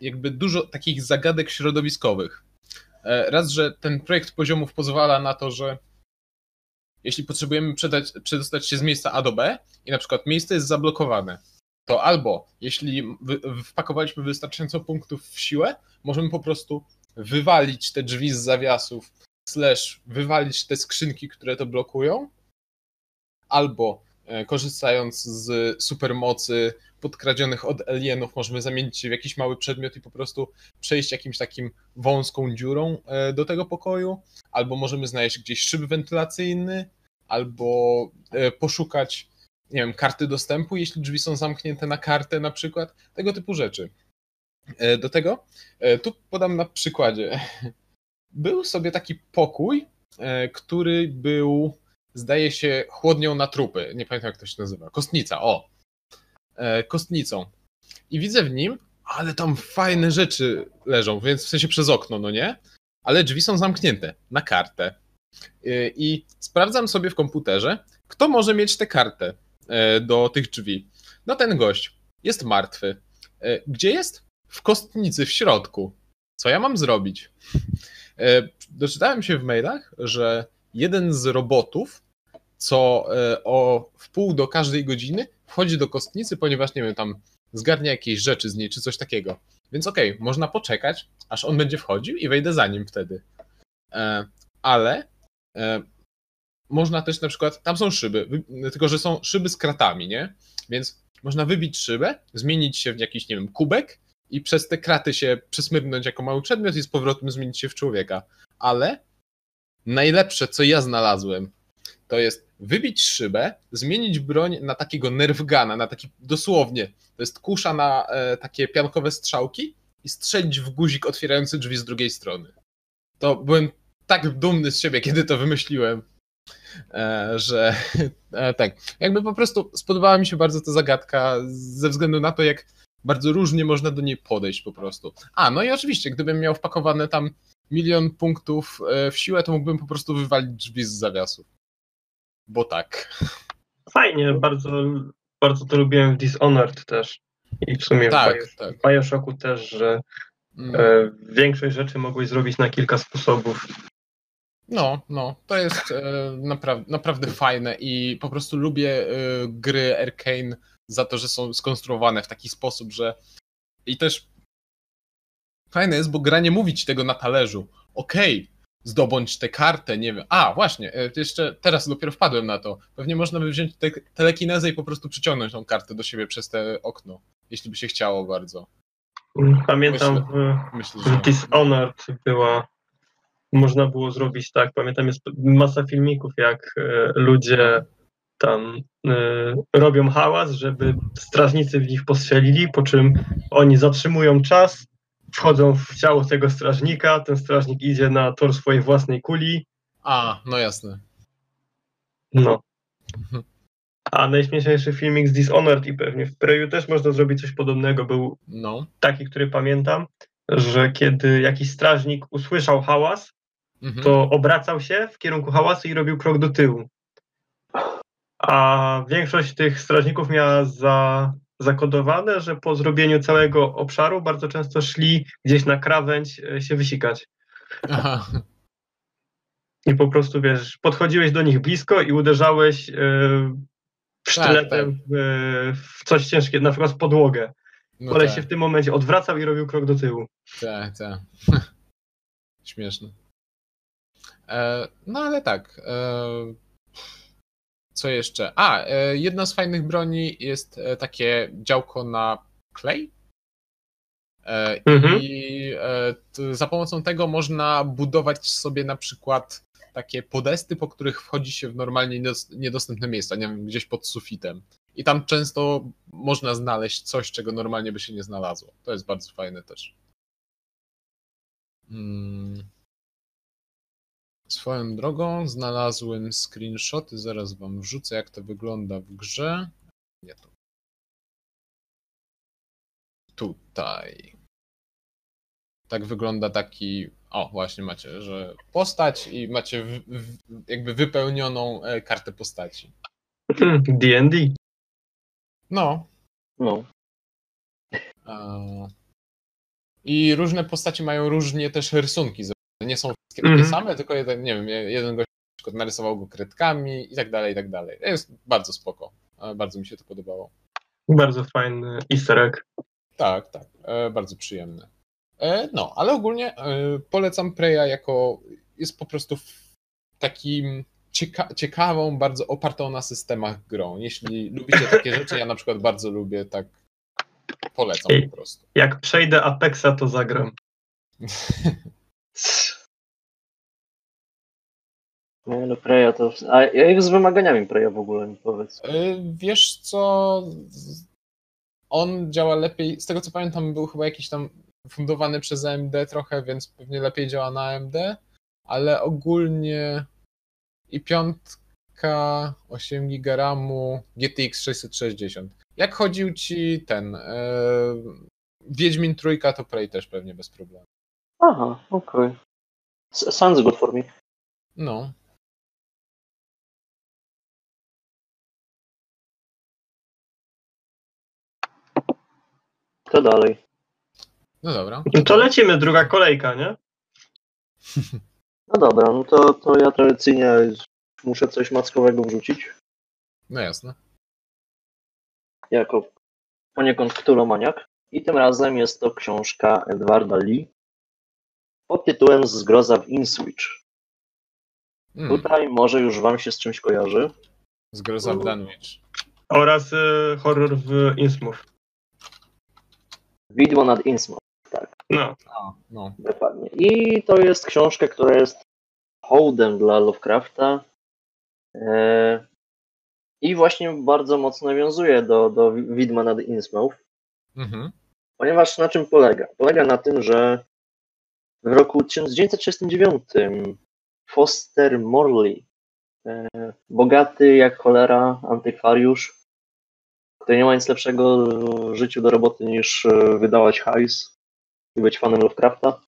jakby dużo takich zagadek środowiskowych. Raz, że ten projekt poziomów pozwala na to, że jeśli potrzebujemy przedać, przedostać się z miejsca A do B i na przykład miejsce jest zablokowane, to albo jeśli wpakowaliśmy wystarczająco punktów w siłę, możemy po prostu wywalić te drzwi z zawiasów, slash wywalić te skrzynki, które to blokują, albo korzystając z supermocy podkradzionych od alienów możemy zamienić się w jakiś mały przedmiot i po prostu przejść jakimś takim wąską dziurą e, do tego pokoju, albo możemy znaleźć gdzieś szyb wentylacyjny, albo e, poszukać, nie wiem, karty dostępu, jeśli drzwi są zamknięte na kartę na przykład, tego typu rzeczy. E, do tego, tu podam na przykładzie, był sobie taki pokój, który był, zdaje się, chłodnią na trupy, nie pamiętam jak to się nazywa, kostnica, o, E, kostnicą. I widzę w nim, ale tam fajne rzeczy leżą, więc w sensie przez okno, no nie? Ale drzwi są zamknięte na kartę. E, I sprawdzam sobie w komputerze, kto może mieć tę kartę e, do tych drzwi. No ten gość jest martwy. Gdzie jest? W kostnicy, w środku. Co ja mam zrobić? Doczytałem się w mailach, że jeden z robotów, co o wpół do każdej godziny wchodzi do kostnicy, ponieważ, nie wiem, tam zgarnia jakieś rzeczy z niej, czy coś takiego. Więc okej, okay, można poczekać, aż on będzie wchodził i wejdę za nim wtedy. E, ale e, można też na przykład, tam są szyby, tylko że są szyby z kratami, nie? Więc można wybić szybę, zmienić się w jakiś, nie wiem, kubek i przez te kraty się przesmyrnąć jako mały przedmiot i z powrotem zmienić się w człowieka. Ale najlepsze, co ja znalazłem, to jest wybić szybę, zmienić broń na takiego nerfgana, na taki dosłownie, to jest kusza na e, takie piankowe strzałki i strzelić w guzik otwierający drzwi z drugiej strony. To byłem tak dumny z siebie, kiedy to wymyśliłem, e, że e, tak, jakby po prostu spodobała mi się bardzo ta zagadka ze względu na to, jak bardzo różnie można do niej podejść po prostu. A, no i oczywiście, gdybym miał wpakowane tam milion punktów e, w siłę, to mógłbym po prostu wywalić drzwi z zawiasów bo tak. Fajnie, bardzo, bardzo to lubiłem w Dishonored też. I w sumie tak, w, tak. w Bioshocku też, że mm. e, większość rzeczy mogłeś zrobić na kilka sposobów. No, no, to jest e, napra naprawdę fajne i po prostu lubię e, gry Arkane za to, że są skonstruowane w taki sposób, że i też fajne jest, bo gra nie mówi ci tego na talerzu. Okej, okay, zdobądź tę kartę, nie wiem. A, właśnie, e, jeszcze teraz dopiero wpadłem na to. Pewnie można by wziąć te, telekinezę i po prostu przyciągnąć tą kartę do siebie przez te okno, jeśli by się chciało bardzo. Pamiętam myślę, w, myślę, że... w Dishonored była można było zrobić tak, pamiętam jest masa filmików, jak e, ludzie tam y, robią hałas, żeby strażnicy w nich postrzelili, po czym oni zatrzymują czas, wchodzą w ciało tego strażnika, ten strażnik idzie na tor swojej własnej kuli. A, no jasne. No. A najśmieszniejszy filmik z Dishonored i pewnie w Preju też można zrobić coś podobnego. Był no. taki, który pamiętam, że kiedy jakiś strażnik usłyszał hałas, mhm. to obracał się w kierunku hałasu i robił krok do tyłu. A większość tych strażników miała za zakodowane, że po zrobieniu całego obszaru bardzo często szli gdzieś na krawędź e, się wysikać. Aha. I po prostu, wiesz, podchodziłeś do nich blisko i uderzałeś yy, sztyletem tak, tak. W, w, coś ciężkiego, na przykład w podłogę. No tak. się w tym momencie odwracał i robił krok do tyłu. Tak, tak. Śmieszne. E, no ale tak. E, co jeszcze? A, e, jedna z fajnych broni jest e, takie działko na klej. E, mhm. I za pomocą tego można budować sobie na przykład takie podesty, po których wchodzi się w normalnie niedostępne miejsca, nie wiem, gdzieś pod sufitem. I tam często można znaleźć coś, czego normalnie by się nie znalazło. To jest bardzo fajne też. Hmm. Swoją drogą znalazłem screenshoty, zaraz wam wrzucę jak to wygląda w grze. Nie tu. Tutaj. Tak wygląda taki. O, właśnie macie, że postać i macie w, w, jakby wypełnioną e, kartę postaci. DD. No. No. I różne postacie mają różnie też rysunki nie są wszystkie takie mm. same, tylko jeden, nie wiem, jeden gość narysował go kredkami i tak dalej, i tak dalej. Jest bardzo spoko. Bardzo mi się to podobało. Bardzo fajny easter egg. Tak, tak. E, bardzo przyjemny. E, no, ale ogólnie e, polecam Preya jako jest po prostu takim cieka ciekawą, bardzo opartą na systemach grą. Jeśli lubicie takie rzeczy, ja na przykład bardzo lubię, tak polecam po prostu. Jak przejdę Apexa, to zagram. Nie no, Preya to... A jak z wymaganiami Preya w ogóle, mi powiedz? E, Wiesz co, on działa lepiej, z tego co pamiętam był chyba jakiś tam fundowany przez AMD trochę, więc pewnie lepiej działa na AMD, ale ogólnie i piątka, 8 GB RAMu, GTX 660. Jak chodził ci ten e, Wiedźmin trójka, to Prey też pewnie bez problemu. Aha, okej. Okay. Sounds good for me. No. To dalej. No dobra. No to lecimy, druga kolejka, nie? No dobra, no to, to ja tradycyjnie muszę coś mackowego wrzucić. No jasne. Jako poniekąd ktulomaniak. I tym razem jest to książka Edwarda Lee pod tytułem Zgroza w Inswitch. Mm, Tutaj może już wam się z czymś kojarzy. zgroza w Dunwich. Oraz y, horror w Innsmouth. Widmo nad Innsmouth, No, A, no. dokładnie. I to jest książka, która jest hołdem dla Lovecrafta. E, I właśnie bardzo mocno nawiązuje do, do Widma nad Innsmouth. Mhm. Ponieważ na czym polega? Polega na tym, że w roku 1939 Foster Morley, e, bogaty jak cholera antykwariusz, który nie ma nic lepszego w życiu do roboty niż e, wydawać hajs i być fanem Lovecrafta,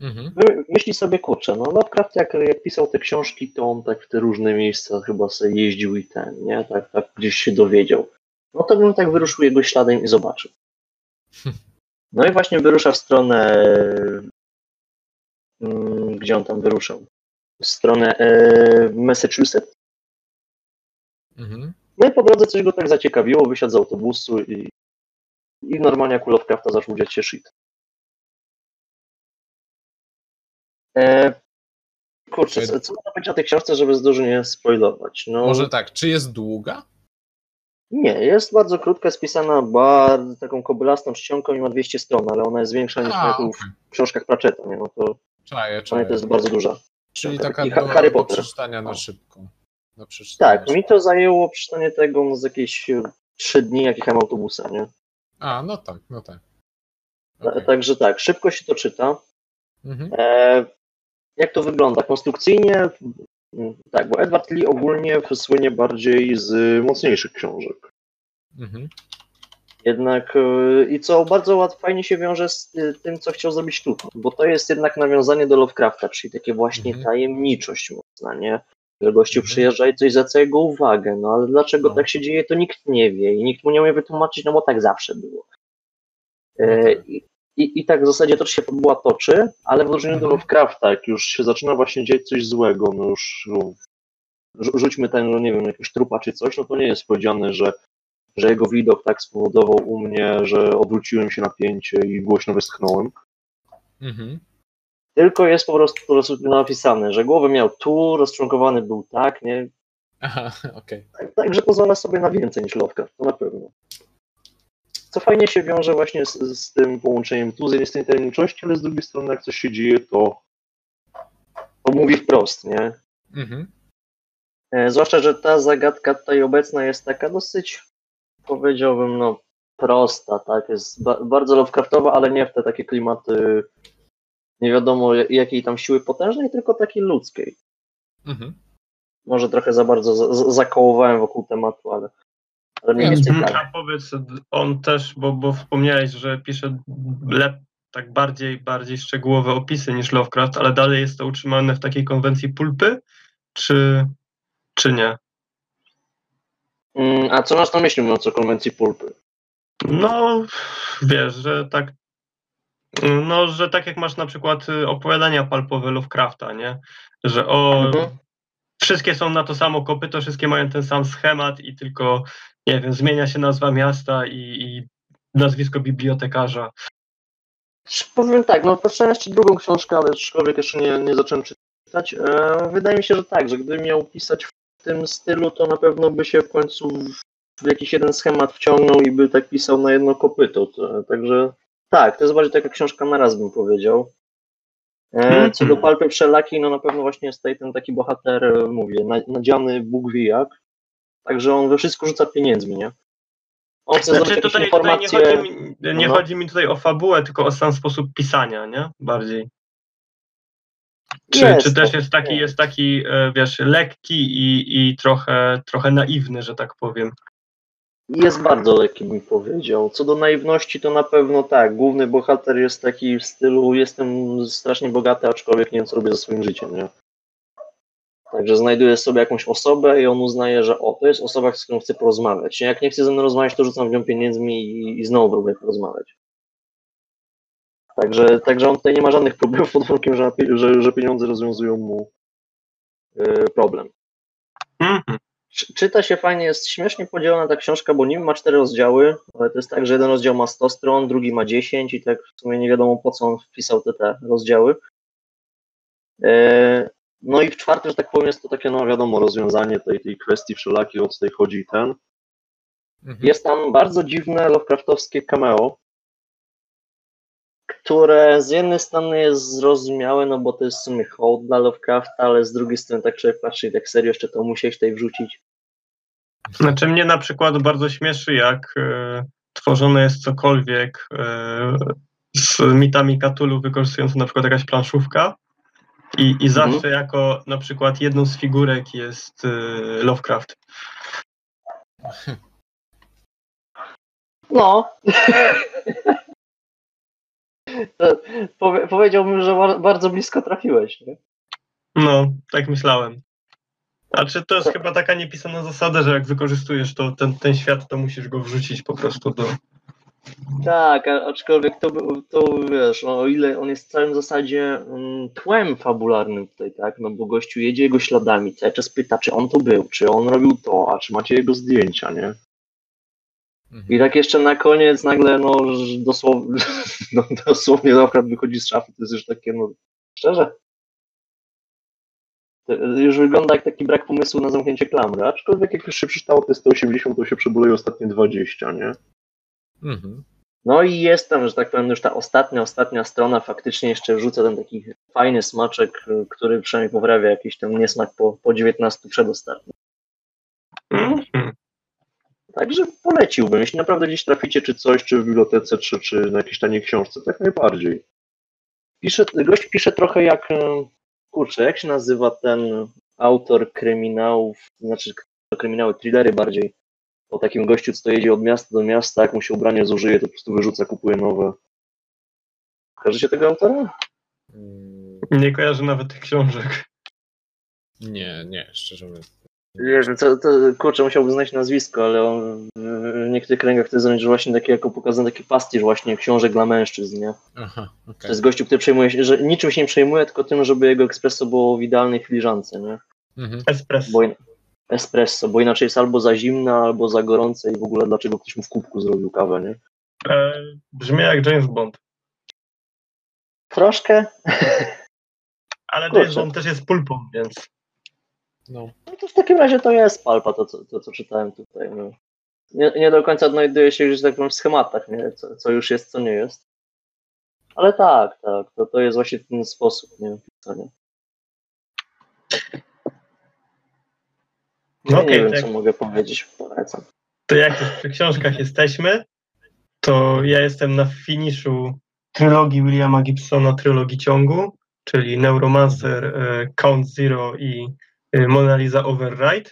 Mhm. myśli sobie, kurczę, no Lovecraft jak, jak pisał te książki, to on tak w te różne miejsca chyba sobie jeździł i ten, nie? Tak, tak gdzieś się dowiedział. No to bym tak wyruszył jego śladem i zobaczył. No i właśnie wyrusza w stronę. mm, Gdzie on tam wyruszał? W stronę e, Massachusetts. Mhm. No i po drodze coś go tak zaciekawiło, wysiadł z autobusu i, i normalnie Lovecrafta zaczął dziać się shit. E, kurczę, co, co można powiedzieć o tej książce, żeby zdążyć nie spoilować? No, Może tak, czy jest długa? Nie, jest bardzo krótka, spisana bardzo taką kobylastą czcionką i ma 200 stron, ale ona jest większa niż A, okej. w książkach Pratchetta, nie? No to Czaję, czaję. to jest bardzo duża. Czyli tak, taka do, Ha- Harry do Potter. przeczytania na szybko. Do przeczytania Tak, mi to zajęło przeczytanie tego no, z jakieś e, 3 dni, jak jechałem autobusem, nie? A, no tak, no tak. Ta- Okej. Także tak, szybko się to czyta. Mhm. E, jak to wygląda? Konstrukcyjnie, mm, tak, bo Edward Lee ogólnie słynie bardziej z mocniejszych książek. Mhm. Jednak e, i co bardzo łat, fajnie się wiąże z e, tym, co chciał zrobić tu, bo to jest jednak nawiązanie do Lovecrafta, czyli takie właśnie Mhm. tajemniczość mocna, nie? Że gościu Mhm. przyjeżdża i coś zwraca jego uwagę, no ale dlaczego No. tak się dzieje, to nikt nie wie i nikt mu nie umie wytłumaczyć, no bo tak zawsze było. E, No tak. i, i, I tak w zasadzie to się fabuła toczy, ale w odróżnieniu do Mhm. Lovecrafta, jak już się zaczyna właśnie dziać coś złego, no już no, rzu- rzućmy ten, no nie wiem, jakiegoś trupa czy coś, no to nie jest powiedziane, że, że jego widok tak spowodował u mnie, że odwróciłem się na pięcie i głośno westchnąłem. Mhm. Tylko jest po prostu, napisane, że głowę miał tu, rozczłonkowany był tak, nie? Aha, okej. Tak- Także pozwala sobie na więcej niż Lovecraft, to na pewno. Co fajnie się wiąże właśnie z, z tym połączeniem tu z jednej strony tajemniczości, ale z drugiej strony jak coś się dzieje, to, to mówi wprost, nie? Mhm. E, zwłaszcza, że ta zagadka tutaj obecna jest taka dosyć, powiedziałbym, no prosta, tak? Jest ba bardzo Lovecraftowa, ale nie w te takie klimaty nie wiadomo ja- jakiej tam siły potężnej, tylko takiej ludzkiej. Mhm. Może trochę za bardzo za- za- zakołowałem wokół tematu, ale, ale mniej Nie, Mhm, tak. A powiedz, on też, bo, bo wspomniałeś, że pisze lep, tak bardziej, bardziej szczegółowe opisy niż Lovecraft, ale dalej jest to utrzymane w takiej konwencji pulpy, czy, czy nie? Mm, A co masz na myśli mówiąc o konwencji pulpy? No, wiesz, że tak, no, że tak jak masz na przykład y, opowiadania palpowe Lovecrafta, nie? Że o, Mhm. wszystkie są na to samo kopyto, wszystkie mają ten sam schemat i tylko, nie wiem, zmienia się nazwa miasta i, i nazwisko bibliotekarza. Powiem tak, no przeczytałem jeszcze drugą książkę, ale aczkolwiek jeszcze nie, nie zacząłem czytać. E, wydaje mi się, że tak, że gdybym miał pisać w tym stylu, to na pewno by się w końcu w jakiś jeden schemat wciągnął i by tak pisał na jedno kopyto. To, także tak, to jest bardziej taka książka na raz bym powiedział. E, co do Palpy Wszelaki, no na pewno właśnie jest tutaj ten taki bohater, e, mówię, nadziany Bóg wie jak. Także on we wszystko rzuca pieniędzmi, nie? On chce znaczy, tutaj, informacje... tutaj nie, chodzi mi, nie no. chodzi mi tutaj o fabułę, tylko o sam sposób pisania, nie? Bardziej. Czy, jest, czy też jest taki, jest taki, e, wiesz, lekki i, i trochę, trochę naiwny, że tak powiem? Jest bardzo lekki, bym powiedział. Co do naiwności, to na pewno tak. Główny bohater jest taki w stylu jestem strasznie bogaty, aczkolwiek nie wiem, co robię ze swoim życiem, nie? Także znajduje sobie jakąś osobę i on uznaje, że o, to jest osoba, z którą chce porozmawiać. Jak nie chce ze mną rozmawiać, to rzucam w nią pieniędzmi i, i znowu próbuję porozmawiać. Także, także on tutaj nie ma żadnych problemów pod warunkiem, że, że, że pieniądze rozwiązują mu yy, problem. -hmm. Czyta się fajnie, jest śmiesznie podzielona ta książka, bo nim ma cztery rozdziały, ale to jest tak, że jeden rozdział ma 100 stron, drugi ma 10 i tak w sumie nie wiadomo po co on wpisał te, te rozdziały. E, no i w czwartym, że tak powiem, jest to takie, no wiadomo, rozwiązanie tej, tej kwestii wszelakiej, o co tutaj chodzi i ten. Mhm. Jest tam bardzo dziwne Lovecraftowskie cameo, które z jednej strony jest zrozumiałe, no bo to jest w sumie hołd dla Lovecrafta, ale z drugiej strony tak człowiek patrzy i tak serio jeszcze to musiałeś tutaj wrzucić. Znaczy mnie na przykład bardzo śmieszy, jak e, tworzone jest cokolwiek e, z mitami Cthulhu, wykorzystując na przykład jakaś planszówka i, i mhm. zawsze jako na przykład jedną z figurek jest e, Lovecraft. No. Powie, powiedziałbym, że bardzo blisko trafiłeś, nie? No, tak myślałem. Znaczy to jest chyba taka niepisana zasada, że jak wykorzystujesz to, ten, ten świat, to musisz go wrzucić po prostu do... Tak, aczkolwiek to, to wiesz, o ile on jest w całym zasadzie um, tłem fabularnym tutaj, tak, no bo gościu jedzie jego śladami, cały czas pyta, czy on to był, czy on robił to, a czy macie jego zdjęcia, nie? Mhm. I tak jeszcze na koniec nagle, no dosłownie, no, dosłownie na przykład wychodzi z szafy, to jest już takie, no szczerze, już wygląda jak taki brak pomysłu na zamknięcie klamry, aczkolwiek jak już się przeczytało te 180, to się przeboluje ostatnie 20, nie? Mhm. No i jest tam, że tak powiem, już ta ostatnia, ostatnia strona faktycznie jeszcze wrzuca ten taki fajny smaczek, który przynajmniej poprawia jakiś ten niesmak po, po 19 przedostatnim. Mhm. Także poleciłbym, jeśli naprawdę gdzieś traficie, czy coś, czy w bibliotece, czy, czy na jakiejś taniej książce, tak najbardziej. Pisze, gość pisze trochę jak, kurczę, jak się nazywa ten autor kryminałów, znaczy kryminały, thrillery bardziej, o takim gościu, co jedzie od miasta do miasta, jak mu się ubranie zużyje, to po prostu wyrzuca, kupuje nowe. Kojarzycie tego autora? Nie kojarzę nawet tych książek. Nie, nie, szczerze mówiąc. Wiesz, to, to kurczę, musiałbym znaleźć nazwisko, ale on w niektórych kręgach to jest właśnie taki, jako pokazany taki pastisz właśnie książek dla mężczyzn, nie? Aha, okay. To jest gościu, który przejmuje się, że niczym się nie przejmuje, tylko tym, żeby jego espresso było w idealnej filiżance, nie? Mhm. Espresso. Bo, espresso, bo inaczej jest albo za zimna, albo za gorące i w ogóle dlaczego ktoś mu w kubku zrobił kawę, nie? E, brzmi jak James Bond. Troszkę. Ale Kurczę. James Bond też jest pulpą, więc... No. no to w takim razie to jest palpa, to, to, to co czytałem tutaj. No. Nie, nie do końca odnajduje się już, tak powiem, w schematach, nie? Co, co już jest, co nie jest. Ale tak, tak, to, to jest właśnie ten sposób nie? pisania. No, okay, nie wiem, tak. co mogę powiedzieć, polecam. To jak już przy książkach jesteśmy, to ja jestem na finiszu trylogii Williama Gibsona, trylogii ciągu, czyli Neuromancer, e, Count Zero i Mona Lisa Override.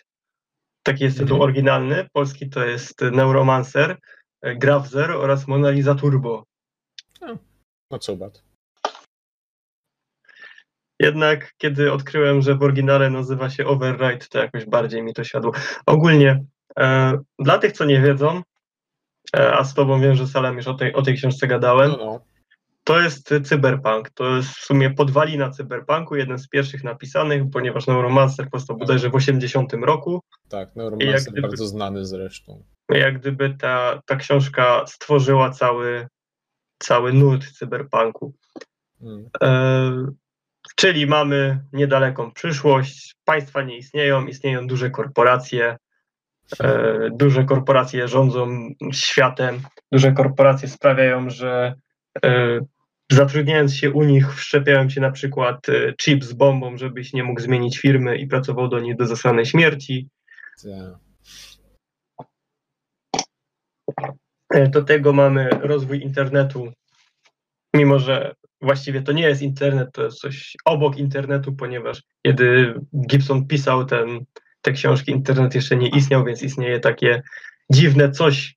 Taki jest tytuł mhm. oryginalny. Polski to jest Neuromancer, y, Graf Zero oraz Mona Lisa Turbo. No, no co bad. Jednak kiedy odkryłem, że w oryginale nazywa się Override, to jakoś bardziej mi to siadło. Ogólnie, e, dla tych, co nie wiedzą, e, a z tobą wiem, że Salem już o tej, o tej książce gadałem, no, no to jest cyberpunk. To jest w sumie podwalina cyberpunku, jeden z pierwszych napisanych, ponieważ Neuromancer powstał bodajże w 80 roku. Tak, Neuromancer gdyby, bardzo znany zresztą. Jak gdyby ta, ta książka stworzyła cały, cały nurt cyberpunku. Mm. E, czyli mamy niedaleką przyszłość, państwa nie istnieją, istnieją duże korporacje, e, duże korporacje rządzą światem, duże korporacje sprawiają, że e, zatrudniając się u nich wszczepiają ci na przykład e, chip z bombą, żebyś nie mógł zmienić firmy i pracował do niej do zasanej śmierci. Tak. E, Do tego mamy rozwój internetu, mimo że właściwie to nie jest internet, to jest coś obok internetu, ponieważ kiedy Gibson pisał ten, te książki, internet jeszcze nie istniał, więc istnieje takie dziwne coś,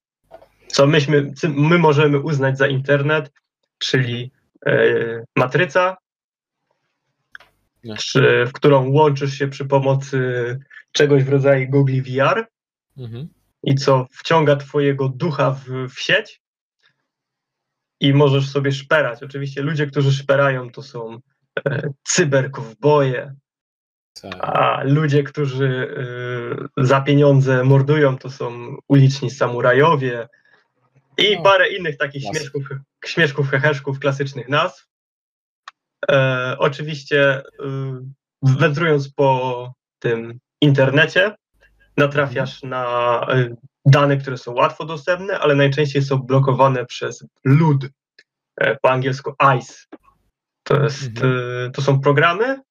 co myśmy, my możemy uznać za internet, czyli matryca, Nie. czy, w którą łączysz się przy pomocy czegoś w rodzaju Google VR Mhm. i co wciąga twojego ducha w, w sieć i możesz sobie szperać. Oczywiście ludzie, którzy szperają, to są e, cyberkowboje, Tak. a ludzie, którzy e, za pieniądze mordują, to są uliczni samurajowie i No, parę innych takich śmieszków, śmieszków, heheszków, klasycznych nazw. E, oczywiście e, wędrując po tym internecie, natrafiasz na e, dane, które są łatwo dostępne, ale najczęściej są blokowane przez LUD, e, po angielsku ICE. To, jest, e, to są programy.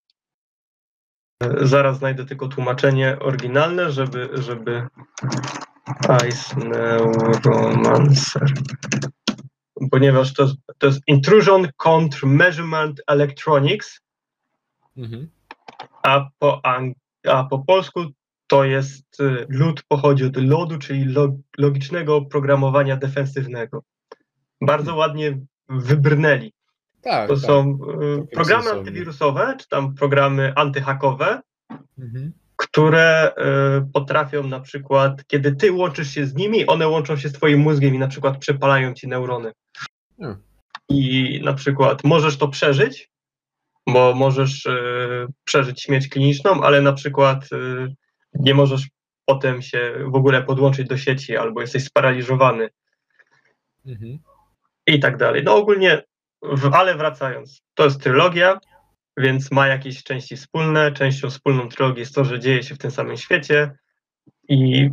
Zaraz znajdę tylko tłumaczenie oryginalne, żeby, żeby ICE Neuromancer. Ponieważ to, jest- to jest Intrusion Countermeasurement Electronics, Mhm. a po, a po polsku to jest y, LUD pochodzi od lodu, czyli log, logicznego programowania defensywnego. Bardzo ładnie wybrnęli. Tak, To tak. są y, programy antywirusowe, czy tam programy antyhakowe, Mhm. Które y, potrafią na przykład, kiedy ty łączysz się z nimi, one łączą się z twoim mózgiem i na przykład przepalają ci neurony. Hmm. I na przykład możesz to przeżyć, bo możesz y, przeżyć śmierć kliniczną, ale na przykład y, nie możesz potem się w ogóle podłączyć do sieci albo jesteś sparaliżowany Mhm. i tak dalej. No ogólnie, w, ale wracając, to jest trylogia, więc ma jakieś części wspólne. Częścią wspólną trylogii jest to, że dzieje się w tym samym świecie i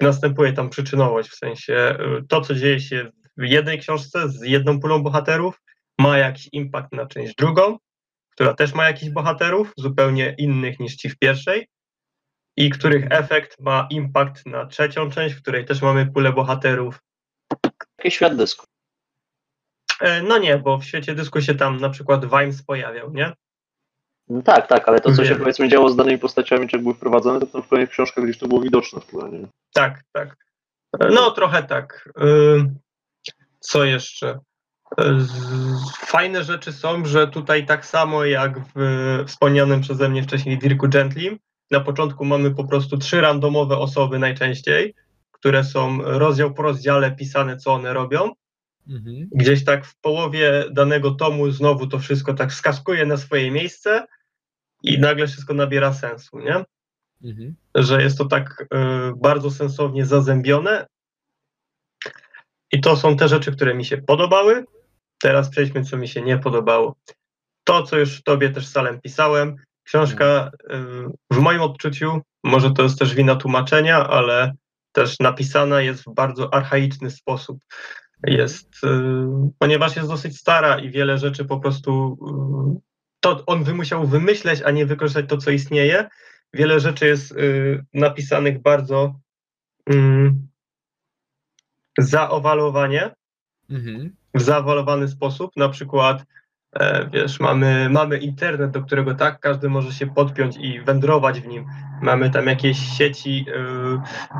następuje tam przyczynowość, w sensie y, to, co dzieje się w jednej książce z jedną pulą bohaterów, ma jakiś impact na część drugą, która też ma jakichś bohaterów, zupełnie innych niż ci w pierwszej, i których efekt ma impact na trzecią część, w której też mamy pulę bohaterów, Taki świat dysku. E, No nie, bo w świecie dysku się tam na przykład Vimes pojawiał, nie? No tak, tak, ale to, co się powiedzmy działo z danymi postaciami, czy były wprowadzone, to w kolejnych książkach gdzieś to było widoczne w ogóle, nie? Tak, tak. No trochę tak. Y, Co jeszcze? Z- Fajne rzeczy są, że tutaj tak samo jak w wspomnianym przeze mnie wcześniej Dirku Gentlim, na początku mamy po prostu trzy randomowe osoby najczęściej, które są rozdział po rozdziale pisane, co one robią. Mhm. gdzieś tak w połowie danego tomu znowu to wszystko tak wskaskuje na swoje miejsce i nagle wszystko nabiera sensu, nie? Mhm. Że jest to tak y, bardzo sensownie zazębione. I to są te rzeczy, które mi się podobały. Teraz przejdźmy, co mi się nie podobało. To, co już tobie też salem pisałem, książka y, w moim odczuciu, może to jest też wina tłumaczenia, ale też napisana jest w bardzo archaiczny sposób jest, y, ponieważ jest dosyć stara i wiele rzeczy po prostu y, to on musiał wymyśleć, a nie wykorzystać to, co istnieje. Wiele rzeczy jest y, napisanych bardzo mm, zaowalowanie, Mhm. w zaawalowany sposób. Na przykład, e, wiesz, mamy, mamy internet, do którego tak każdy może się podpiąć i wędrować w nim. Mamy tam jakieś sieci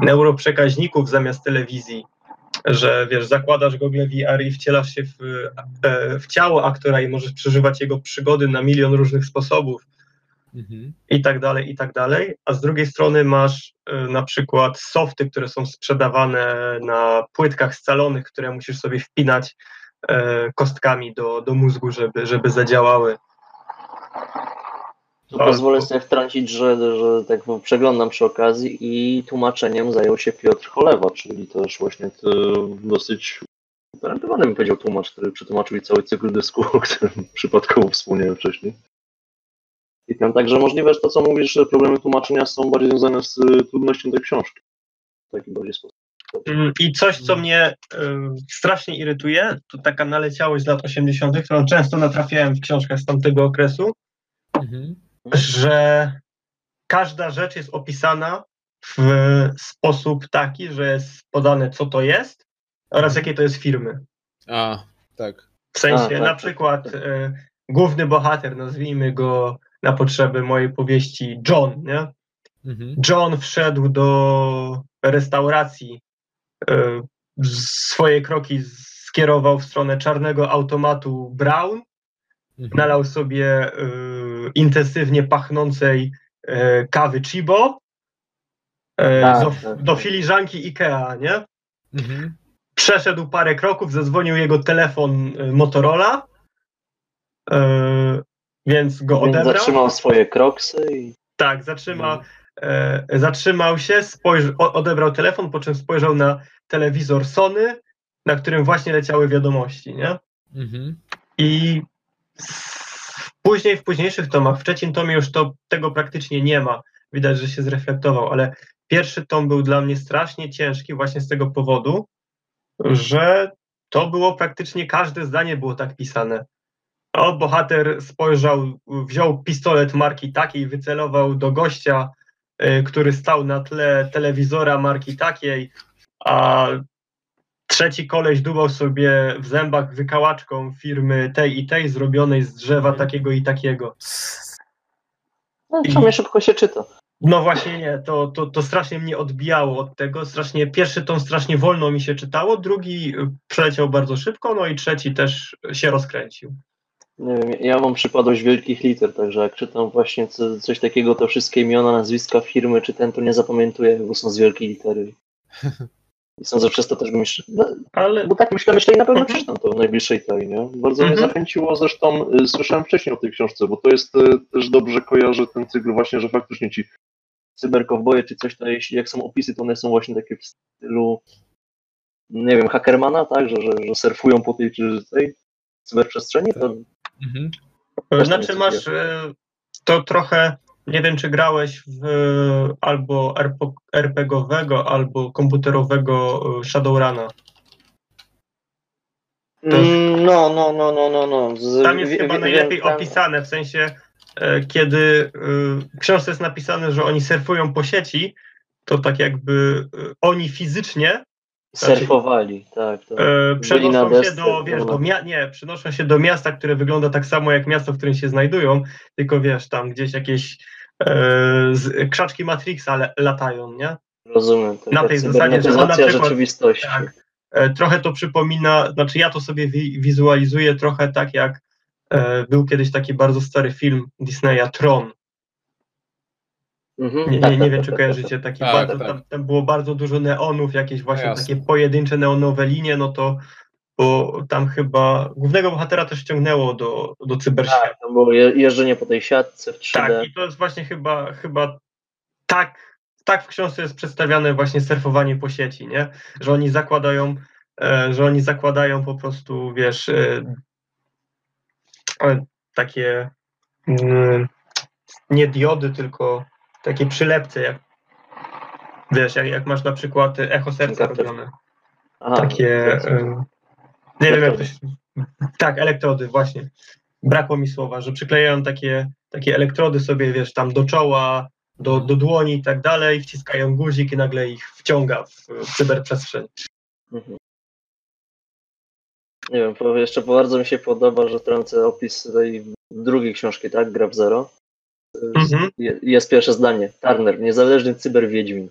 neuroprzekaźników zamiast telewizji, że wiesz, zakładasz gogle VR i wcielasz się w, e, w ciało aktora i możesz przeżywać jego przygody na milion różnych sposobów Mhm. i tak dalej, i tak dalej. A z drugiej strony masz y, na przykład softy, które są sprzedawane na płytkach scalonych, które musisz sobie wpinać e, kostkami do, do mózgu, żeby, żeby zadziałały. To Ale- pozwolę sobie wtrącić, że, że tak przeglądam przy okazji i tłumaczeniem zajął się Piotr Cholewa, czyli też właśnie to dosyć Gwarantowany bym powiedział tłumacz, który przetłumaczył cały cykl dysku, o którym przypadkowo wspomniałem wcześniej. I tam także możliwe, że to co mówisz, że problemy tłumaczenia są bardziej związane z y, trudnością tej książki. W taki bardziej sposób. Mm, I coś, co mnie y, strasznie irytuje, to taka naleciałość z lat 80., którą często natrafiałem w książkach z tamtego okresu, Mhm. Że każda rzecz jest opisana w sposób taki, że jest podane, co to jest oraz jakiej to jest firmy. A, tak. W sensie, A, tak, na tak, przykład tak. y, główny bohater, nazwijmy go na potrzeby mojej powieści John, nie? Mhm. John wszedł do restauracji, y, swoje kroki skierował w stronę czarnego automatu Brown, Mhm. Nalał sobie y, intensywnie pachnącej y, kawy Chibo y, Tak, do, tak, do tak. filiżanki Ikea, nie? Mhm. Przeszedł parę kroków, zadzwonił jego telefon y, Motorola, y, więc go Więc odebrał. zatrzymał swoje kroksy i Tak, zatrzyma, Mhm. e, zatrzymał się, spojrzy, odebrał telefon, po czym spojrzał na telewizor Sony, na którym właśnie leciały wiadomości, nie? Mhm. I później, w późniejszych tomach, w trzecim tomie już to, tego praktycznie nie ma. Widać, że się zreflektował, ale pierwszy tom był dla mnie strasznie ciężki właśnie z tego powodu, że to było praktycznie każde zdanie było tak pisane. O, bohater spojrzał, wziął pistolet marki takiej, wycelował do gościa, y, który stał na tle telewizora marki takiej, a trzeci koleś dubał sobie w zębach wykałaczką firmy tej i tej, zrobionej z drzewa takiego i takiego. no, przynajmniej szybko się czyta. No właśnie nie, to, to, to strasznie mnie odbijało od tego. Strasznie, pierwszy tom strasznie wolno mi się czytało, drugi y, przeleciał bardzo szybko, no i trzeci też się rozkręcił. Nie wiem, ja mam przypadłość wielkich liter, także jak czytam właśnie co, coś takiego, to wszystkie imiona, nazwiska firmy, czy ten, to nie zapamiętuję, bo są z wielkiej litery. I sądzę, że przez to też bym jeszcze... No, Ale bo tak myślę, myślę i na pewno Mhm. przeczytam to w najbliższej tej, nie? Bardzo mnie Mhm. zachęciło, zresztą y, słyszałem wcześniej o tej książce, bo to jest y, też dobrze kojarzę ten cykl właśnie, że faktycznie ci cyberkowboje czy coś, to jeśli jak są opisy, to one są właśnie takie w stylu nie wiem, Hackermana, tak, że, że, że surfują po tej, czy tej cyberprzestrzeni, to Mhm. Też Znaczy tam masz e, to trochę, nie wiem czy grałeś w albo RP RPGowego, albo komputerowego e, Shadowruna. Mm, No, no, no, no, no, no. Z, Tam jest wie- chyba najlepiej tam- opisane, w sensie e, kiedy e, w książce jest napisane, że oni surfują po sieci, to tak jakby e, oni fizycznie Surfowali, tak. tak. e, przenoszą się desce, do, wiesz, no. do mia- nie, przenoszą się do miasta, które wygląda tak samo jak miasto, w którym się znajdują, tylko wiesz, tam gdzieś jakieś e, z, krzaczki Matrixa le, latają, nie? Rozumiem. Taka na tej zasadzie, że na przykład- rzeczywistości. Tak. E, trochę to przypomina, znaczy ja to sobie wi- wizualizuję trochę tak jak e, był kiedyś taki bardzo stary film Disneya Tron. Mhm, Nie, tak, nie, tak, nie wiem, tak, czy tak, kojarzycie taki Tak, bardzo, tak. Tam, tam było bardzo dużo neonów, jakieś właśnie jasne. takie pojedyncze neonowe linie, no to bo tam chyba głównego bohatera też ściągnęło do, do cyberświata. Tak, to było je- jeżdżenie po tej siatce w 3D. Tak, i to jest właśnie chyba, chyba tak, tak w książce jest przedstawiane właśnie surfowanie po sieci, nie? Że oni zakładają, e, że oni zakładają po prostu, wiesz, e, e, takie mm, nie diody, tylko takie przylepce, jak wiesz, jak, jak masz na przykład echo serca Kartę. robione. Aha, Takie, nie wiem jak to się, tak, elektrody, właśnie. Brakło mi słowa, że przyklejają takie, takie elektrody sobie, wiesz, tam do czoła, do, do dłoni i tak dalej, wciskają guzik i nagle ich wciąga w, w cyberprzestrzeń. Mhm. Nie wiem, jeszcze bardzo mi się podoba, że trącę opis tej drugiej książki, tak? Gra w Zero. Mhm. Je- Jest pierwsze zdanie. Turner, niezależny cyberwiedźmin.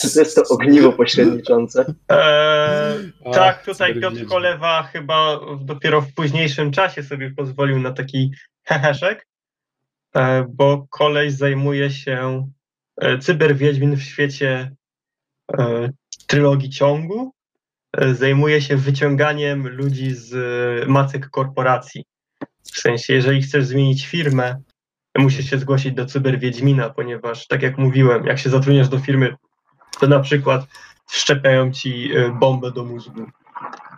Czy to jest to ogniwo pośredniczące? Eee, A, tak, tutaj Piotr. Kolewa chyba dopiero w późniejszym czasie sobie pozwolił na taki heheszek, e, bo koleś zajmuje się e, cyberwiedźmin w świecie e, trylogii ciągu, zajmuje się wyciąganiem ludzi z e, macek korporacji. W sensie, jeżeli chcesz zmienić firmę, musisz się zgłosić do cyberwiedźmina, ponieważ tak jak mówiłem, jak się zatrudniasz do firmy, to na przykład wszczepiają ci e, bombę do mózgu.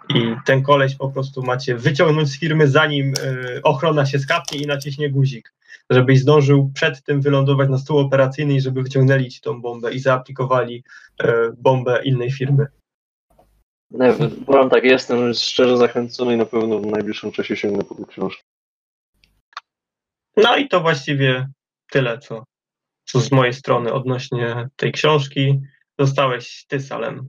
i ten koleś po prostu macie wyciągnąć z firmy, zanim y, ochrona się skapnie i naciśnie guzik, żebyś zdążył przed tym wylądować na stół operacyjny i żeby wyciągnęli ci tą bombę i zaaplikowali y, bombę innej firmy. Nie wiem, powiem tak, jestem szczerze zachęcony i na pewno w najbliższym czasie sięgnę po tę książkę. No i to właściwie tyle, co, co z mojej strony odnośnie tej książki. Zostałeś ty, Salem.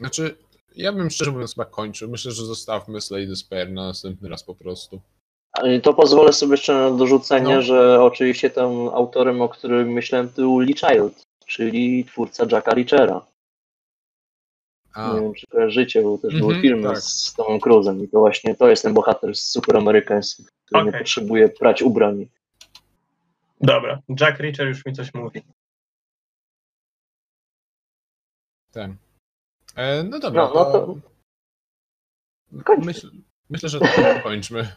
Znaczy, ja bym szczerze mówiąc chyba kończył. Myślę, że zostawmy Slay the Spare na następny raz po prostu. To pozwolę sobie jeszcze na dorzucenie, No. że oczywiście tym autorem, o którym myślałem, był Lee Child, czyli twórca Jacka Reachera. A, Nie wiem, czy kojarzycie, bo też były Mhm, filmy tak. z Tomem Cruzem i to właśnie to jest ten bohater z Super Amerykański, który nie Okej. potrzebuje prać ubrań. Dobra, Jack Reacher już mi coś mówi. ten. E, no dobra, No, no to... to. Myśl, myślę, że to kończmy.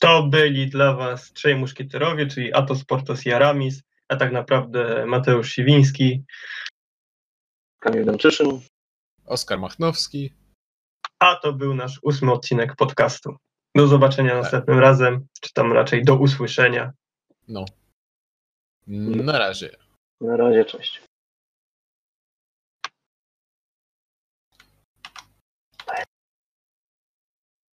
To byli dla was trzej muszkieterowie, czyli Atos, Portos i Aramis, a tak naprawdę Mateusz Siwiński, Kamil Dęczyszyn. Oskar Machnowski. a to był nasz ósmy odcinek podcastu. Do zobaczenia Tak. następnym razem, czy tam raczej do usłyszenia. No. Na razie. Na razie, cześć.